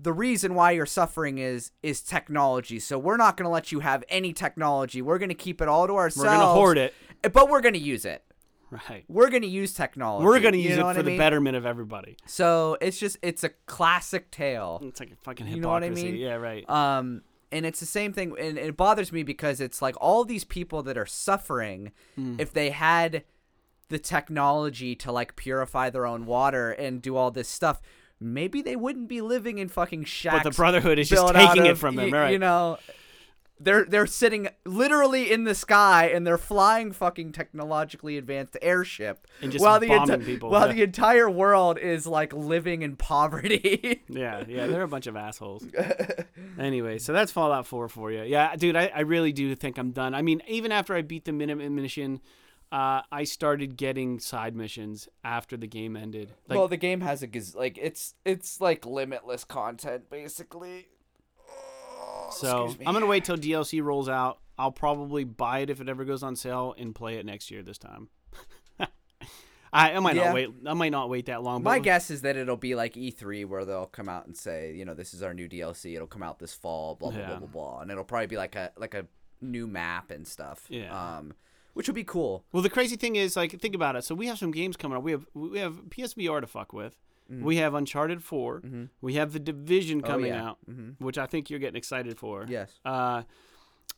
the reason why you're suffering is is technology. So we're not going to let you have any technology. We're going to keep it all to ourselves. We're gonna hoard it. but we're going to use it. Right. We're going to use technology. We're gonna You use know it for I the betterment of everybody. So it's just it's a classic tale. It's like a fucking You know what I mean? Yeah, right. Um, and it's the same thing, and it bothers me because it's like all these people that are suffering, Hmm. if they had the technology to like purify their own water and do all this stuff, maybe they wouldn't be living in fucking shacks. but the Brotherhood is just taking it from them. right. You know, they're they're sitting literally in the sky and they're flying fucking technologically advanced airship And just while the bombing enti- people, while yeah. the entire world is like living in poverty. Yeah, yeah, they're a bunch of assholes. anyway, so that's Fallout 4 for you. Yeah, dude, I, I really do think I'm done. I mean, even after I beat the Minutemen mission, uh, I started getting side missions after the game ended. Like, well, the game has a gaz- like it's it's like limitless content basically. so. I'm gonna wait till DLC rolls out. I'll probably buy it if it ever goes on sale and play it next year. This time, I, I might Yeah. not wait. I might not wait that long. My guess is that it'll be like E3 where they'll come out and say, you know, this is our new DLC. It'll come out this fall, blah blah Yeah. blah blah blah, and it'll probably be like a like a new map and stuff. Yeah. Um, which would be cool. Well, the crazy thing is, like, think about it. So we have some games coming up. We have we have PSVR to fuck with. We have Uncharted 4 We have the Division coming Mm-hmm. Oh, yeah. out, Mhm. which I think you're getting excited for. Yes. Uh,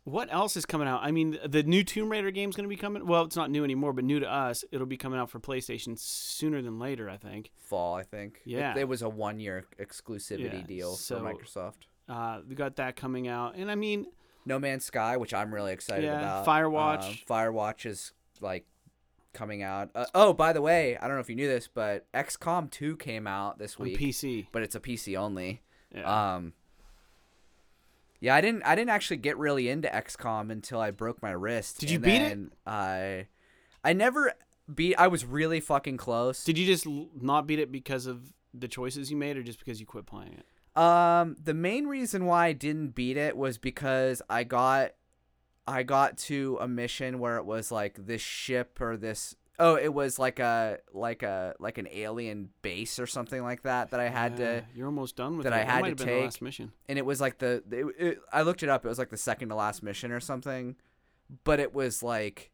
what else is coming out? I mean, the new Tomb Raider game is going to be coming. Well, it's not new anymore, but new to us. It'll be coming out for PlayStation sooner than later, I think. Fall, I think. It- Yeah. It, was a one year exclusivity Yeah, deal so- for Microsoft. Uh, we got that coming out, and I mean, No Man's Sky, which I'm really excited Yeah, about. Firewatch. Um, Firewatch is like coming out. Uh, oh, by the way, I don't know if you knew this, but XCOM 2 came out this week. on PC. but it's a PC only. Yeah. Um Yeah, I didn't I didn't actually get really into XCOM until I broke my wrist. Did you and beat it? I I never beat I was really fucking close. Did you just not beat it because of the choices you made, or just because you quit playing it? Um, the main reason why I didn't beat it was because I got, I got to a mission where it was like this ship or this. Oh, it was like a like a like an alien base or something like that that I had Yeah, to, You're almost done with that it. I That had might to have been the take. last mission. and it was like the. It, it, I looked it up. It was like the second to last mission or something, but it was like.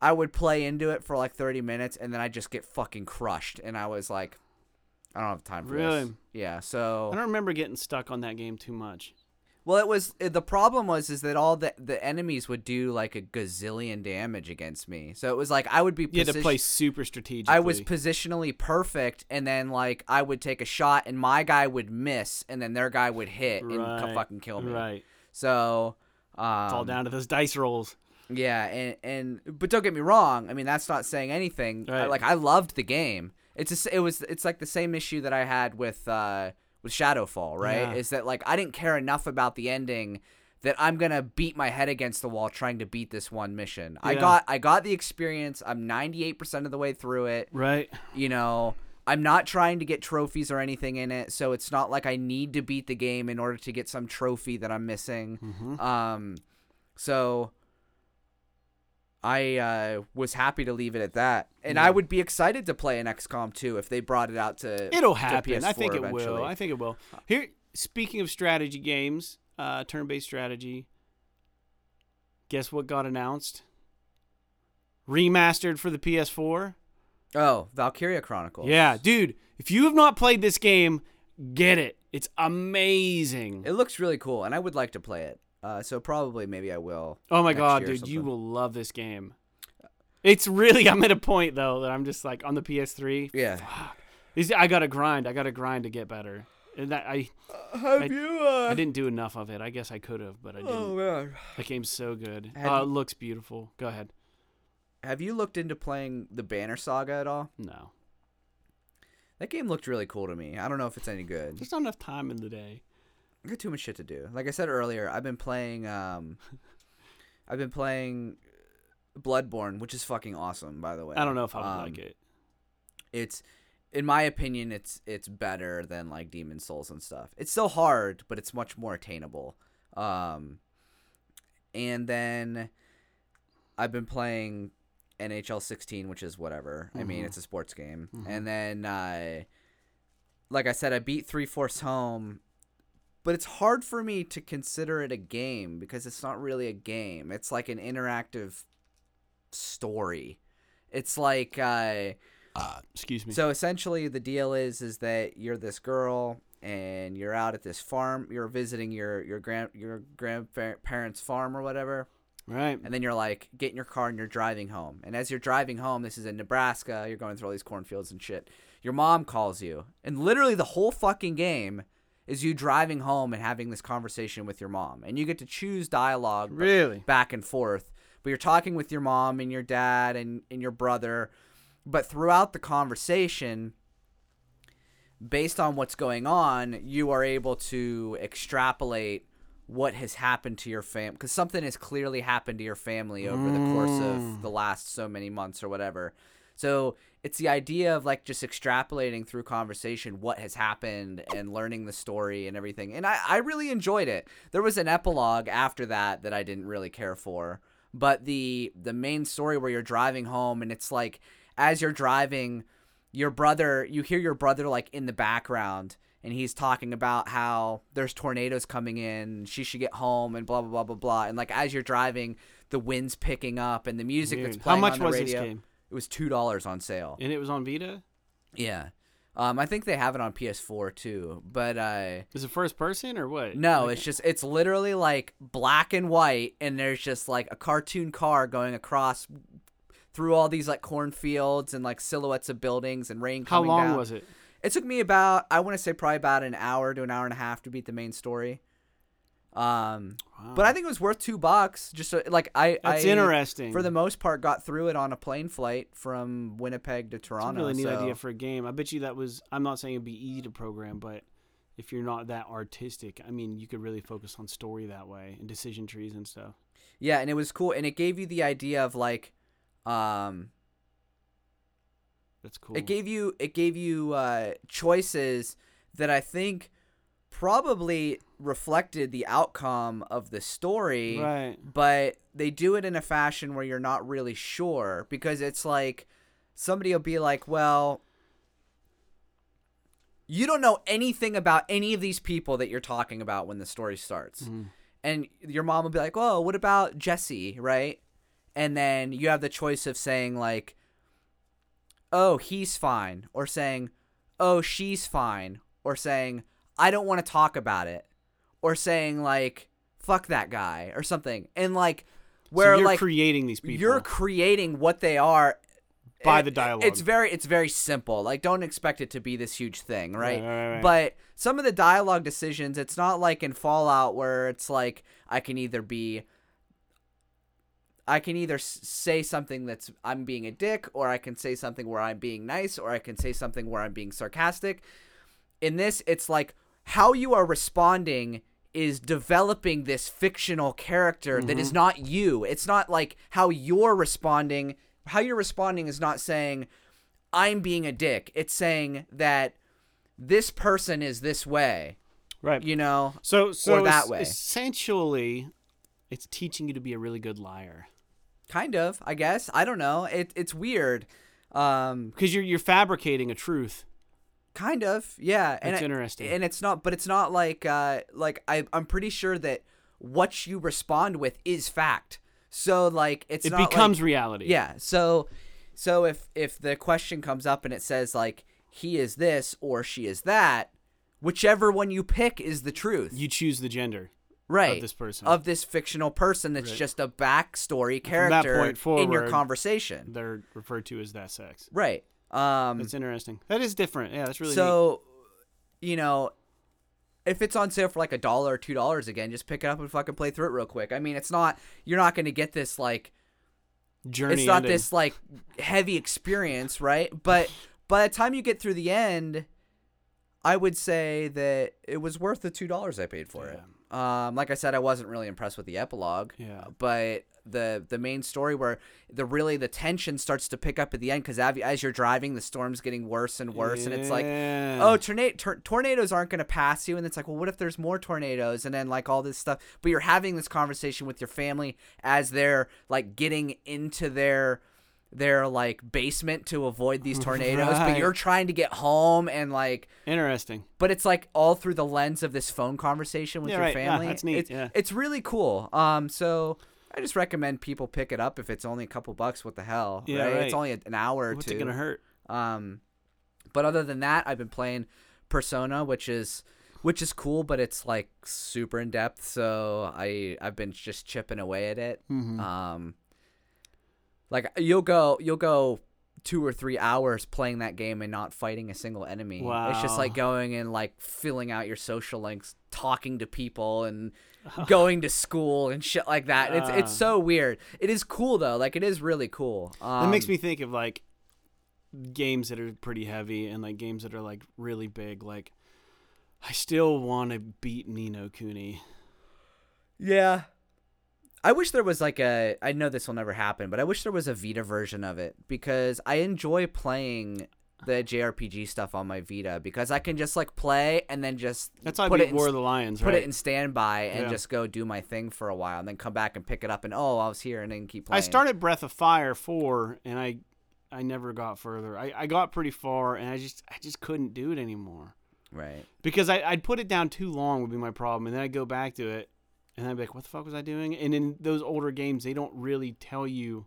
I would play into it for like 30 minutes and then I just get fucking crushed and I was like I don't have time for this. Really? Yeah, so I don't remember getting stuck on that game too much. Well, it was the problem was is that all the the enemies would do like a gazillion damage against me. So it was like I would be You had to play super strategically. I was positionally perfect, and then like I would take a shot, and my guy would miss, and then their guy would hit and right, fucking kill me. Right. So um, It's all down to those dice rolls. yeah, and and but don't get me wrong. I mean, that's not saying anything. I- like I loved the game. It's a it was it's like the same issue that I had with uh with Shadowfall, right? Yeah. Is that like I didn't care enough about the ending that I'm gonna beat my head against the wall trying to beat this one mission. I got I got the experience. I'm 98% of the way through it. Right. You know. I'm not trying to get trophies or anything in it, so it's not like I need to beat the game in order to get some trophy that I'm missing. Mm-hmm. Um, so I uh, was happy to leave it at that, and I would be excited to play an XCOM 2 if they brought it out to. It'll to happen. I think PS4 it will. I think it will. Here, speaking of strategy games, uh, turn-based strategy. Guess what got announced? Remastered for the PS4. Oh, Valkyria Chronicles. Yeah, dude. If you have not played this game, get it. It's amazing. it looks really cool, and I would like to play it. Uh, so probably maybe I will. Oh my god, dude, you will love this game. It's really. I'm at a point though that I'm just like on the PS3. Yeah. Is- I gotta grind. I gotta grind to get better. And that I Have I- you? Uh... I didn't do enough of it. I guess I could have, but I didn't. Oh man. That game's so good. Have Uh, it looks beautiful. Go ahead. Have you looked into playing the Banner Saga at all? No, That game looked really cool to me. I don't know if it's any good. there's not enough time in the day. I got too much shit to do. Like I said earlier, I've been playing. Um, I've been playing Bloodborne, which is fucking awesome. By the way, I don't know if I would Um, like it. It's, in my opinion, it's it's better than like Demon's Souls and stuff. It's still hard, but it's much more attainable. Um, and then I've been playing NHL 16, which is whatever. I mean, Mhm. it's a sports game. Mhm. And then, uh, like I said, I beat Three Fourths Home, but it's hard for me to consider it a game because it's not really a game. It's like an interactive story. It's like, uh, Excuse me. so essentially, the deal is is that you're this girl and you're out at this farm. You're visiting your your grand your grandparents' farm or whatever, right. and then you're like get in your car and you're driving home. And as you're driving home, this is in Nebraska. You're going through all these cornfields and shit. Your mom calls you, and literally the whole fucking game is you driving home and having this conversation with your mom, and you get to choose dialogue Really? back and forth. But you're talking with your mom and your dad and, and your brother. But throughout the conversation, based on what's going on, you are able to extrapolate what has happened to your fam because something has clearly happened to your family over the course Mm. of the last so many months or whatever. So it's the idea of like just extrapolating through conversation what has happened and learning the story and everything. And I, I really enjoyed it. There was an epilogue after that that I didn't really care for. But the the main story where you're driving home and it's like as you're driving, your brother you hear your brother like in the background and he's talking about how there's tornadoes coming in, she should get home and blah blah blah blah blah. And like as you're driving, the wind's picking up and the music that's playing How much on the was radio. this game? It was two dollars on sale. And it was on Vita. Yeah. Um, I think they have it on PS4 too, but uh, Is it first person or what? no, Like- it's just it's literally like black and white, and there's just like a cartoon car going across through all these like cornfields and like silhouettes of buildings and rain how long down. was it? It took me about I want to say probably about an hour to an hour and a half to beat the main story. Um, Wow. but I think it was worth two bucks. Just so, like I, That's I interesting. for the most part got through it on a plane flight from Winnipeg to Toronto. really neat so- idea for a game. I bet you that was. I'm not saying it'd be easy to program, but if you're not that artistic, I mean, you could really focus on story that way and decision trees and stuff. Yeah, and it was cool, and it gave you the idea of like, um, That's cool. it gave you it gave you uh, choices that I think probably reflected the outcome of the story, right. but they do it in a fashion where you're not really sure because it's like somebody will be like, well. You don't know anything about any of these people that you're talking about when the story starts. Mhm. and your mom will be like, "Oh, what about Jesse?" Right? And then you have the choice of saying like, "Oh, he's fine," or saying, "Oh, she's fine," or saying, "I don't want to talk about it," or saying like, "Fuck that guy," or something. And like, where so you're like creating these people. you're creating what they are By It- the dialogue. It's very it's very simple. Like don't expect it to be this huge thing, right? Right, right, right. But some of the dialogue decisions, it's not like in Fallout where it's like I can either be I can either say something that's I'm being a dick or I can say something where I'm being nice or I can say something where I'm being sarcastic. In this, it's like how you are responding is developing this fictional character that is not you. It's not like how you're responding. How you're responding is not saying I'm being a dick. It's saying that this person is this way. right. You know? so so that way. essentially, it's teaching you to be a really good liar Kind of, I guess. I don't know. It it's weird. Um because you're you're fabricating a truth. Kind of. Yeah. and That's it- interesting. And it's not but it's not like uh like I I'm pretty sure that what you respond with is fact. So like it's It not like- becomes reality. Yeah. So so if if the question comes up and it says like he is this or she is that, whichever one you pick is the truth. You choose the gender. right. Of this person. Of this fictional person that's Right. just a backstory From that character point in your conversation. They're referred to as that sex. Right. Um That's interesting. That is different. Yeah, that's really neat. so you know if it's on sale for like a dollar or two dollars again, just pick it up and fucking play through it real quick. I mean, it's not you're not going to get this like journey. it's not ending. this like heavy experience, right? But by the time you get through the end, I would say that it was worth the two dollars I paid for it. Um, like I said, I wasn't really impressed with the epilogue. Yeah. But the the main story where the really the tension starts to pick up at the end because as you're driving, the storm's getting worse and worse, and it's like, oh, tornado tor- tornadoes aren't going to pass you, and it's like, well, what if there's more tornadoes, and then like all this stuff. But you're having this conversation with your family as they're like getting into their their like basement to avoid these tornadoes, but you're trying to get home and like Interesting. but it's like all through the lens of this phone conversation with Yeah, your right. Yeah, family. that's neat, It's, yeah. it's really cool. Um, so I just recommend people pick it up if it's only a couple bucks. What the hell? Yeah, right? right. It's only an hour or What's two. it gonna hurt? Um, but other than that, I've been playing Persona, which is which is cool, but it's like super in depth. So I I've been just chipping away at it. Mm-hmm. Um, like you'll go you'll go two or three hours playing that game and not fighting a single enemy. It's just like going and like filling out your social links, talking to people and going to school and shit like that. It's it's Ah. so weird. It is cool though. Like it is really cool. Um, That makes me think of like games that are pretty heavy and like games that are like really big. Like I still want to beat Ni no Kuni. Yeah. I wish there was like a I know this will never happen, but I wish there was a Vita version of it because I enjoy playing the JRPG stuff on my Vita because I can just like play and then just That's how I put beat it in, War of the Lions, put right? it in standby and Yeah. just go do my thing for a while and then come back and pick it up and oh I was here and then keep playing. I started Breath of Fire four, and I I never got further. I, I got pretty far, and I just I just couldn't do it anymore right. because I I'd put it down too long would be my problem, and then I'd go back to it, and I'd be like, what the fuck was I doing? And in those older games, they don't really tell you.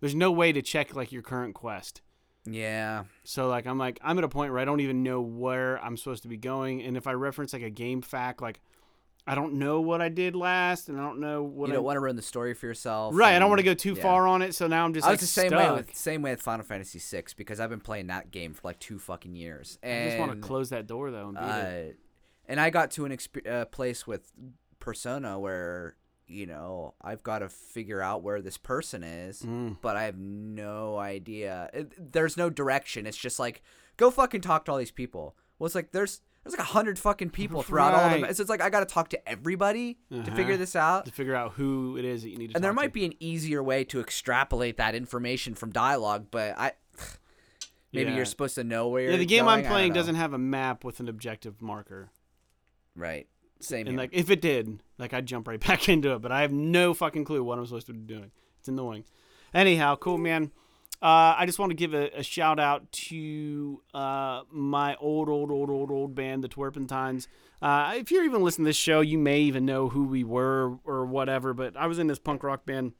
There's no way to check like your current quest. Yeah. So like I'm like I'm at a point where I don't even know where I'm supposed to be going, and if I reference like a game fact, like I don't know what I did last, and I don't know what you don't want to ruin the story for yourself. right. I don't want to go too yeah. far on it, so now I'm just I like the same stuck. way with same way with Final Fantasy VI because I've been playing that game for like two fucking years. And I just want to close that door though and uh, and I got to an exp- uh, place with Persona where you know I've got to figure out where this person is, Mm. but I have no idea. It, there's no direction. It's just like go fucking talk to all these people. Well, it's like there's there's like a hundred fucking people throughout all of them. So it's like I got to talk to everybody to Uh-huh. figure this out. To figure out who it is that you need to. And there might to. be an easier way to extrapolate that information from dialogue, but I maybe Yeah. you're supposed to know where you're Yeah, the game going, I'm playing doesn't have a map with an objective marker. right. Same And here. like if it did, like I'd jump right back into it, but I have no fucking clue what I'm supposed to be doing. It's annoying. Anyhow, cool man. Uh, I just want to give a, a shout out to uh, my old, old, old, old, old band, the Twirpentines. Uh, if you're even listening to this show, you may even know who we were or whatever. But I was in this punk rock band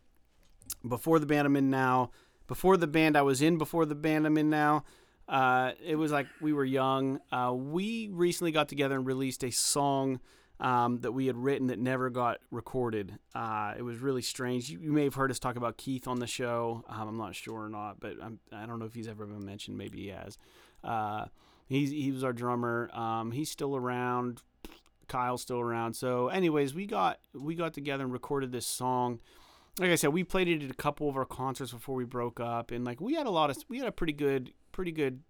before the band I'm in now. Before the band I was in, before the band I'm in now. Uh, it was like we were young. Uh, we recently got together and released a song um, that we had written that never got recorded. Uh, it was really strange. You, you may have heard us talk about Keith on the show. Um, I'm not sure or not, but I'm, I don't know if he's ever been mentioned. Maybe he has. Uh, he's, he was our drummer. Um, he's still around. Kyle's still around. So, anyways, we got we got together and recorded this song. Like I said, we played it at a couple of our concerts before we broke up, and like we had a lot of we had a pretty good pretty good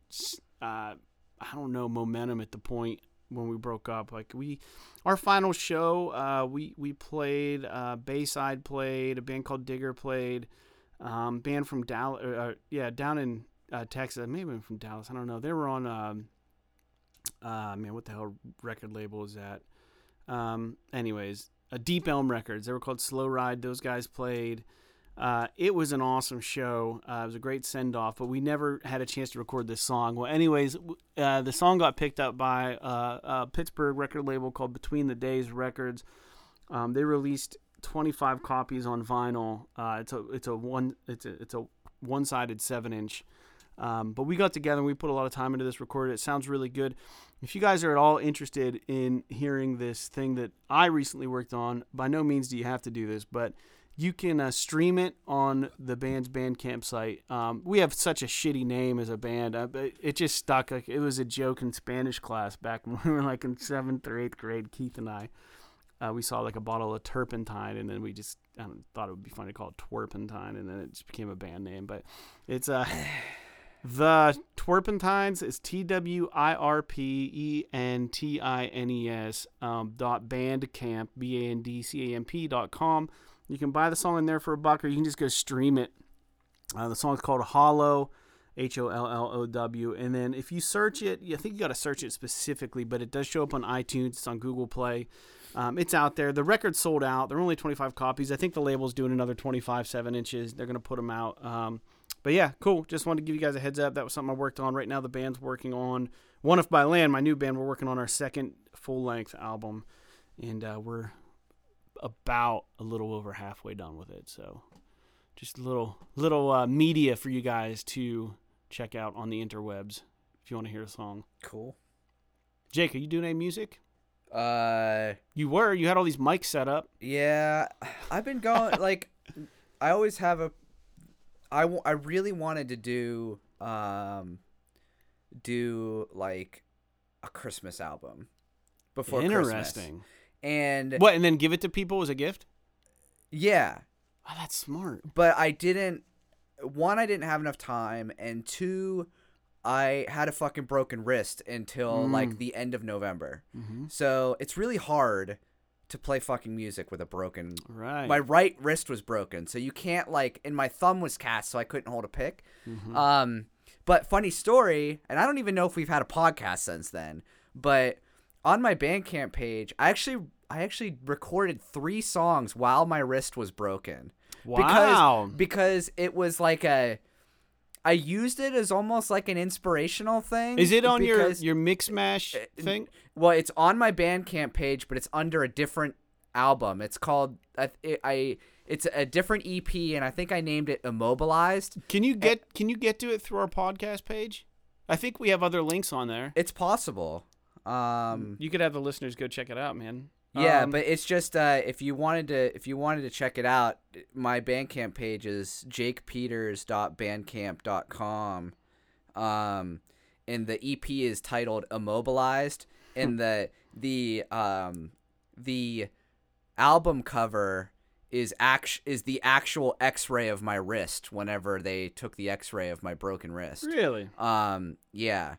uh, I don't know momentum at the point when we broke up. Like we, our final show, uh, we we played uh, Bayside played a band called Digger played, um, band from Dallas, uh, yeah, down in uh, Texas, maybe from Dallas. I don't know. They were on, um, uh, man, what the hell record label is that? Um, anyways, uh, Deep Elm Records. They were called Slow Ride. Those guys played. Uh, it was an awesome show. Uh, it was a great send off, but we never had a chance to record this song. Well, anyways, uh, the song got picked up by uh, a Pittsburgh record label called Between the Days Records. Um, they released 25 copies on vinyl. Uh, it's a it's a one it's a it's a one sided seven inch. Um, but we got together and we put a lot of time into this record. It sounds really good. If you guys are at all interested in hearing this thing that I recently worked on, by no means do you have to do this, but you can uh, stream it on the band's Bandcamp site. Um, we have such a shitty name as a band. Uh, it just stuck. Like it was a joke in Spanish class back when we were like in seventh or eighth grade. Keith and I, uh, we saw like a bottle of turpentine, and then we just thought it would be funny to call it twerpentine, and then it just became a band name. But it's uh, The Twirpentines is T W I R P E N T I N E S um, dot bandcamp B A N D C A M P dot com. You can buy the song in there for a buck, or you can just go stream it. Uh, the song's called Hollow, H O L L O W. And then if you search it, I think you got to search it specifically, but it does show up on iTunes. It's on Google Play. Um, it's out there. The record sold out. There are only 25 copies. I think the label's doing another 25 seven inches. They're gonna put them out. Um, but yeah, cool. Just wanted to give you guys a heads up. That was something I worked on. Right now, the band's working on One If by Land, my new band. We're working on our second full length album, and uh, we're about a little over halfway done with it. So, just a little little uh, media for you guys to check out on the interwebs if you want to hear a song. Cool. Jake, are you doing any music? Uh, You were. You had all these mics set up. yeah, I've been going like I always have a. I, w- I really wanted to do um, do like a Christmas album before Christmas. And What? And then give it to people as a gift? yeah, Oh, that's smart. but I didn't. One, I didn't have enough time, and two, I had a fucking broken wrist until like the end of November. Mm-hmm. So it's really hard to play fucking music with a broken. Right. My right wrist was broken, so you can't like, and my thumb was cast, so I couldn't hold a pick. Mm-hmm. Um, but funny story, and I don't even know if we've had a podcast since then. But on my Bandcamp page, I actually I actually recorded three songs while my wrist was broken. Wow. Because, because it was like a. I used it as almost like an inspirational thing. Is it on your your mix mash Uh, thing? Well, it's on my Bandcamp page, but it's under a different album. It's called I, I it's a different EP, and I think I named it Immobilized. Can you get can you get to it through our podcast page? I think we have other links on there. It's possible. Um, You could have the listeners go check it out, man. yeah, Um, but it's just uh, if you wanted to if you wanted to check it out, my Bandcamp page is jakepeters.bandcamp.com. Um, and the EP is titled Immobilized, and the the um the album cover is act is the actual X-ray of my wrist whenever they took the X-ray of my broken wrist. really. Um, yeah.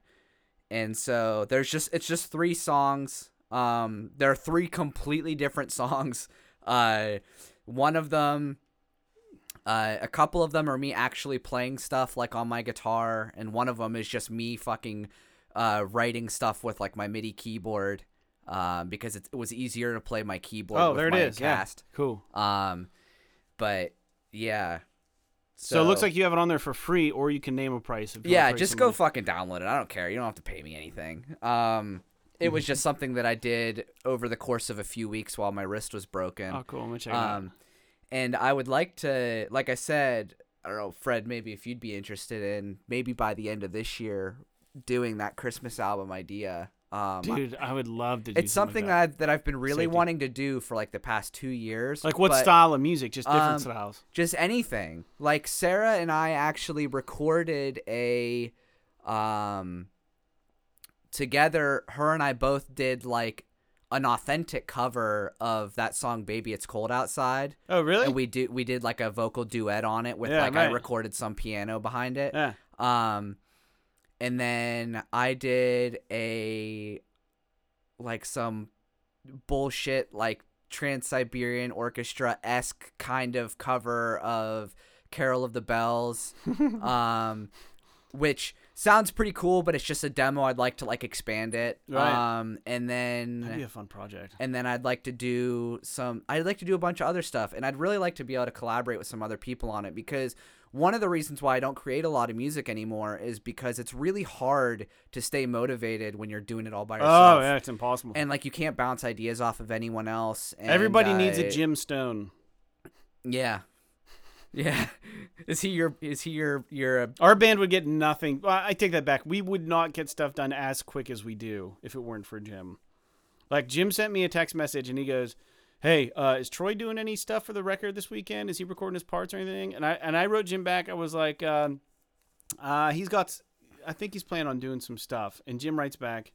And so there's just it's just three songs. Um, there are three completely different songs. Uh, one of them, uh, a couple of them are me actually playing stuff like on my guitar, and one of them is just me fucking uh writing stuff with like my MIDI keyboard. Um, because it, it was easier to play my keyboard. Oh, there it is. Yeah. Cool. Um, but yeah. So, it looks like you have it on there for free, or you can name a price. If you Yeah, just some go fucking download it. I don't care. You don't have to pay me anything. Um, it was just something that I did over the course of a few weeks while my wrist was broken. oh, cool. I'm gonna check it out. Um, and I would like to, like I said, I don't know, Fred, maybe if you'd be interested in maybe by the end of this year doing that Christmas album idea. Um, Dude, I would love to. do it's something that. that, I've been really Safety. wanting to do for like the past two years. Like what but- style of music? Just different um, styles. just anything. Like Sarah and I actually recorded a um together her and I both did like an authentic cover of that song Baby It's Cold Outside. Oh, really? And we do we did like a vocal duet on it with Yeah, like I recorded some piano behind it. yeah. Um and then I did a like some bullshit like Trans Siberian Orchestra esque kind of cover of Carol of the Bells. um which sounds pretty cool, but it's just a demo. I'd like to like expand it. Right. Um and then That'd be a fun project. and then I'd like to do some I'd like to do a bunch of other stuff and I'd really like to be able to collaborate with some other people on it because one of the reasons why I don't create a lot of music anymore is because it's really hard to stay motivated when you're doing it all by yourself. Oh, yeah, it's impossible. And like you can't bounce ideas off of anyone else. And, Everybody needs a uh, Jim Stone. Yeah. Yeah. is he your is he your your uh, Our band would get nothing. Well, I take that back. We would not get stuff done as quick as we do if it weren't for Jim. Like Jim sent me a text message and he goes, "Hey, uh, is Troy doing any stuff for the record this weekend? Is he recording his parts or anything?" And I and I wrote Jim back. I was like, um, uh, he's got. I think he's planning on doing some stuff." And Jim writes back,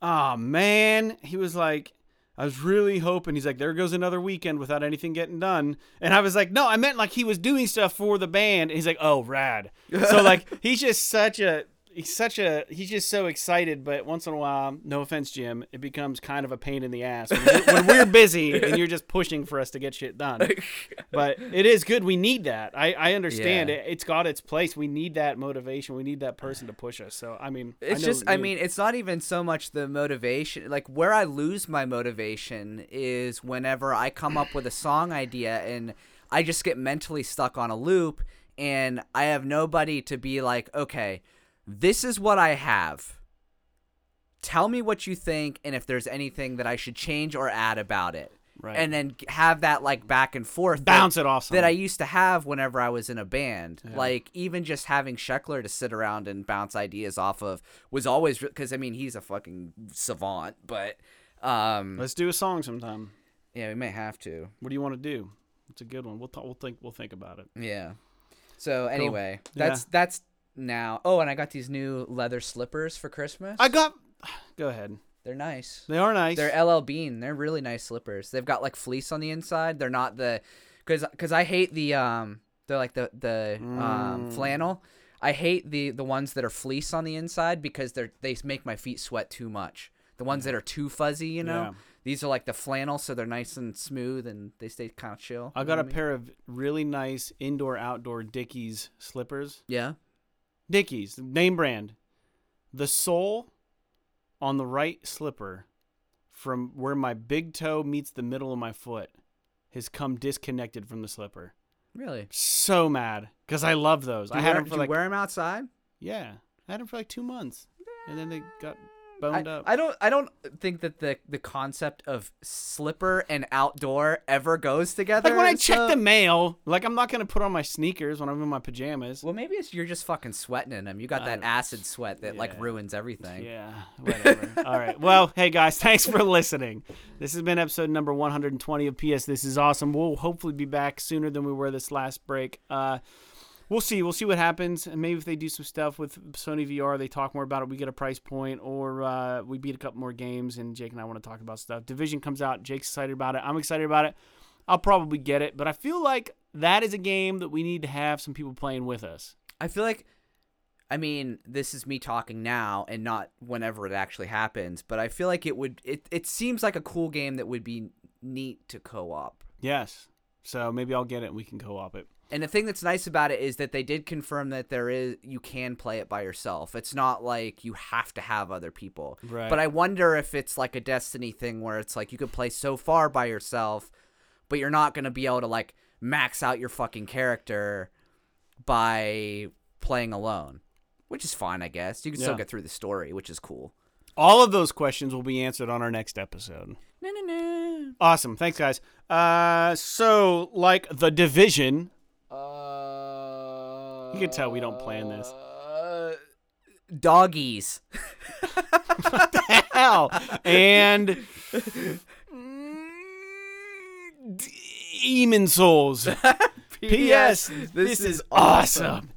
"Oh man," he was like. I was really hoping. He's like, there goes another weekend without anything getting done. And I was like, no, I meant like he was doing stuff for the band. And he's like, oh, rad. so like he's just such a he's such a he's just so excited. But once in a while, no offense, Jim, it becomes kind of a pain in the ass when we're, when we're busy and you're just pushing for us to get shit done. But it is good. We need that. I I understand Yeah. it. It's got its place. We need that motivation. We need that person to push us. So I mean, It's know just, I mean, it's not even so much the motivation. Like, where I lose my motivation is whenever I come up with a song idea and I just get mentally stuck on a loop and I have nobody to be like, okay, this is what I have. Tell me what you think and if there's anything that I should change or add about it. Right. And then have that like back and forth. that- bounce it off. that I used to have whenever I was in a band. Like even just having Scheckler to sit around and bounce ideas off of was always because I mean he's a fucking savant, but um Let's do a song sometime. yeah we may have to What do you want to do? It's a good one. We'll talk, we'll think we'll think about it. yeah. So anyway, Yeah. that's that's now. Oh, and I got these new leather slippers for Christmas. I got. Go ahead. They're nice. They are nice. They're LL Bean. They're really nice slippers. They've got like fleece on the inside. They're not the because because I hate the um they're like the the um Mm. flannel. I hate the the ones that are fleece on the inside because they're they make my feet sweat too much. The ones that are too fuzzy, you know. Yeah. These are like the flannel, so they're nice and smooth and they stay kind of chill. I got a mean? pair of really nice indoor outdoor Dickies slippers. Yeah. Dickies, name brand. The sole on the right slipper from where my big toe meets the middle of my foot has come disconnected from the slipper. Really. So mad because I love those. Do I had wear, them for you like wear them outside. yeah, I had them for like two months, and then they got I, up. I don't I don't think that the the concept of slipper and outdoor ever goes together. like when I check so- the mail, like I'm not gonna put on my sneakers when I'm in my pajamas. Well, maybe it's you're just fucking sweating in them. You got I that acid sweat that like ruins everything. Yeah, whatever. All right. Well, hey guys, thanks for listening. This has been episode number 120 of PS. This is awesome. We'll hopefully be back sooner than we were this last break. Uh, we'll see. We'll see what happens. And maybe if they do some stuff with Sony VR, they talk more about it. We get a price point, or uh, we beat a couple more games, and Jake and I want to talk about stuff. Division comes out. Jake's excited about it. I'm excited about it. I'll probably get it, but I feel like that is a game that we need to have some people playing with us. I feel like, I mean, this is me talking now and not whenever it actually happens. But I feel like it would. It it seems like a cool game that would be neat to co-op. Yes. So maybe I'll get it and we can co-op it. And the thing that's nice about it is that they did confirm that there is you can play it by yourself. It's not like you have to have other people. Right. But I wonder if it's like a Destiny thing where it's like you could play so far by yourself, but you're not going to be able to like max out your fucking character by playing alone, which is fine, I guess. You can still get through the story, which is cool. All of those questions will be answered on our next episode. No, no, no. Awesome. Thanks, guys. Uh, so, like The Division, You can tell we don't plan this. Uh, doggies. hell, and Demon Souls. P.S. This, is awesome.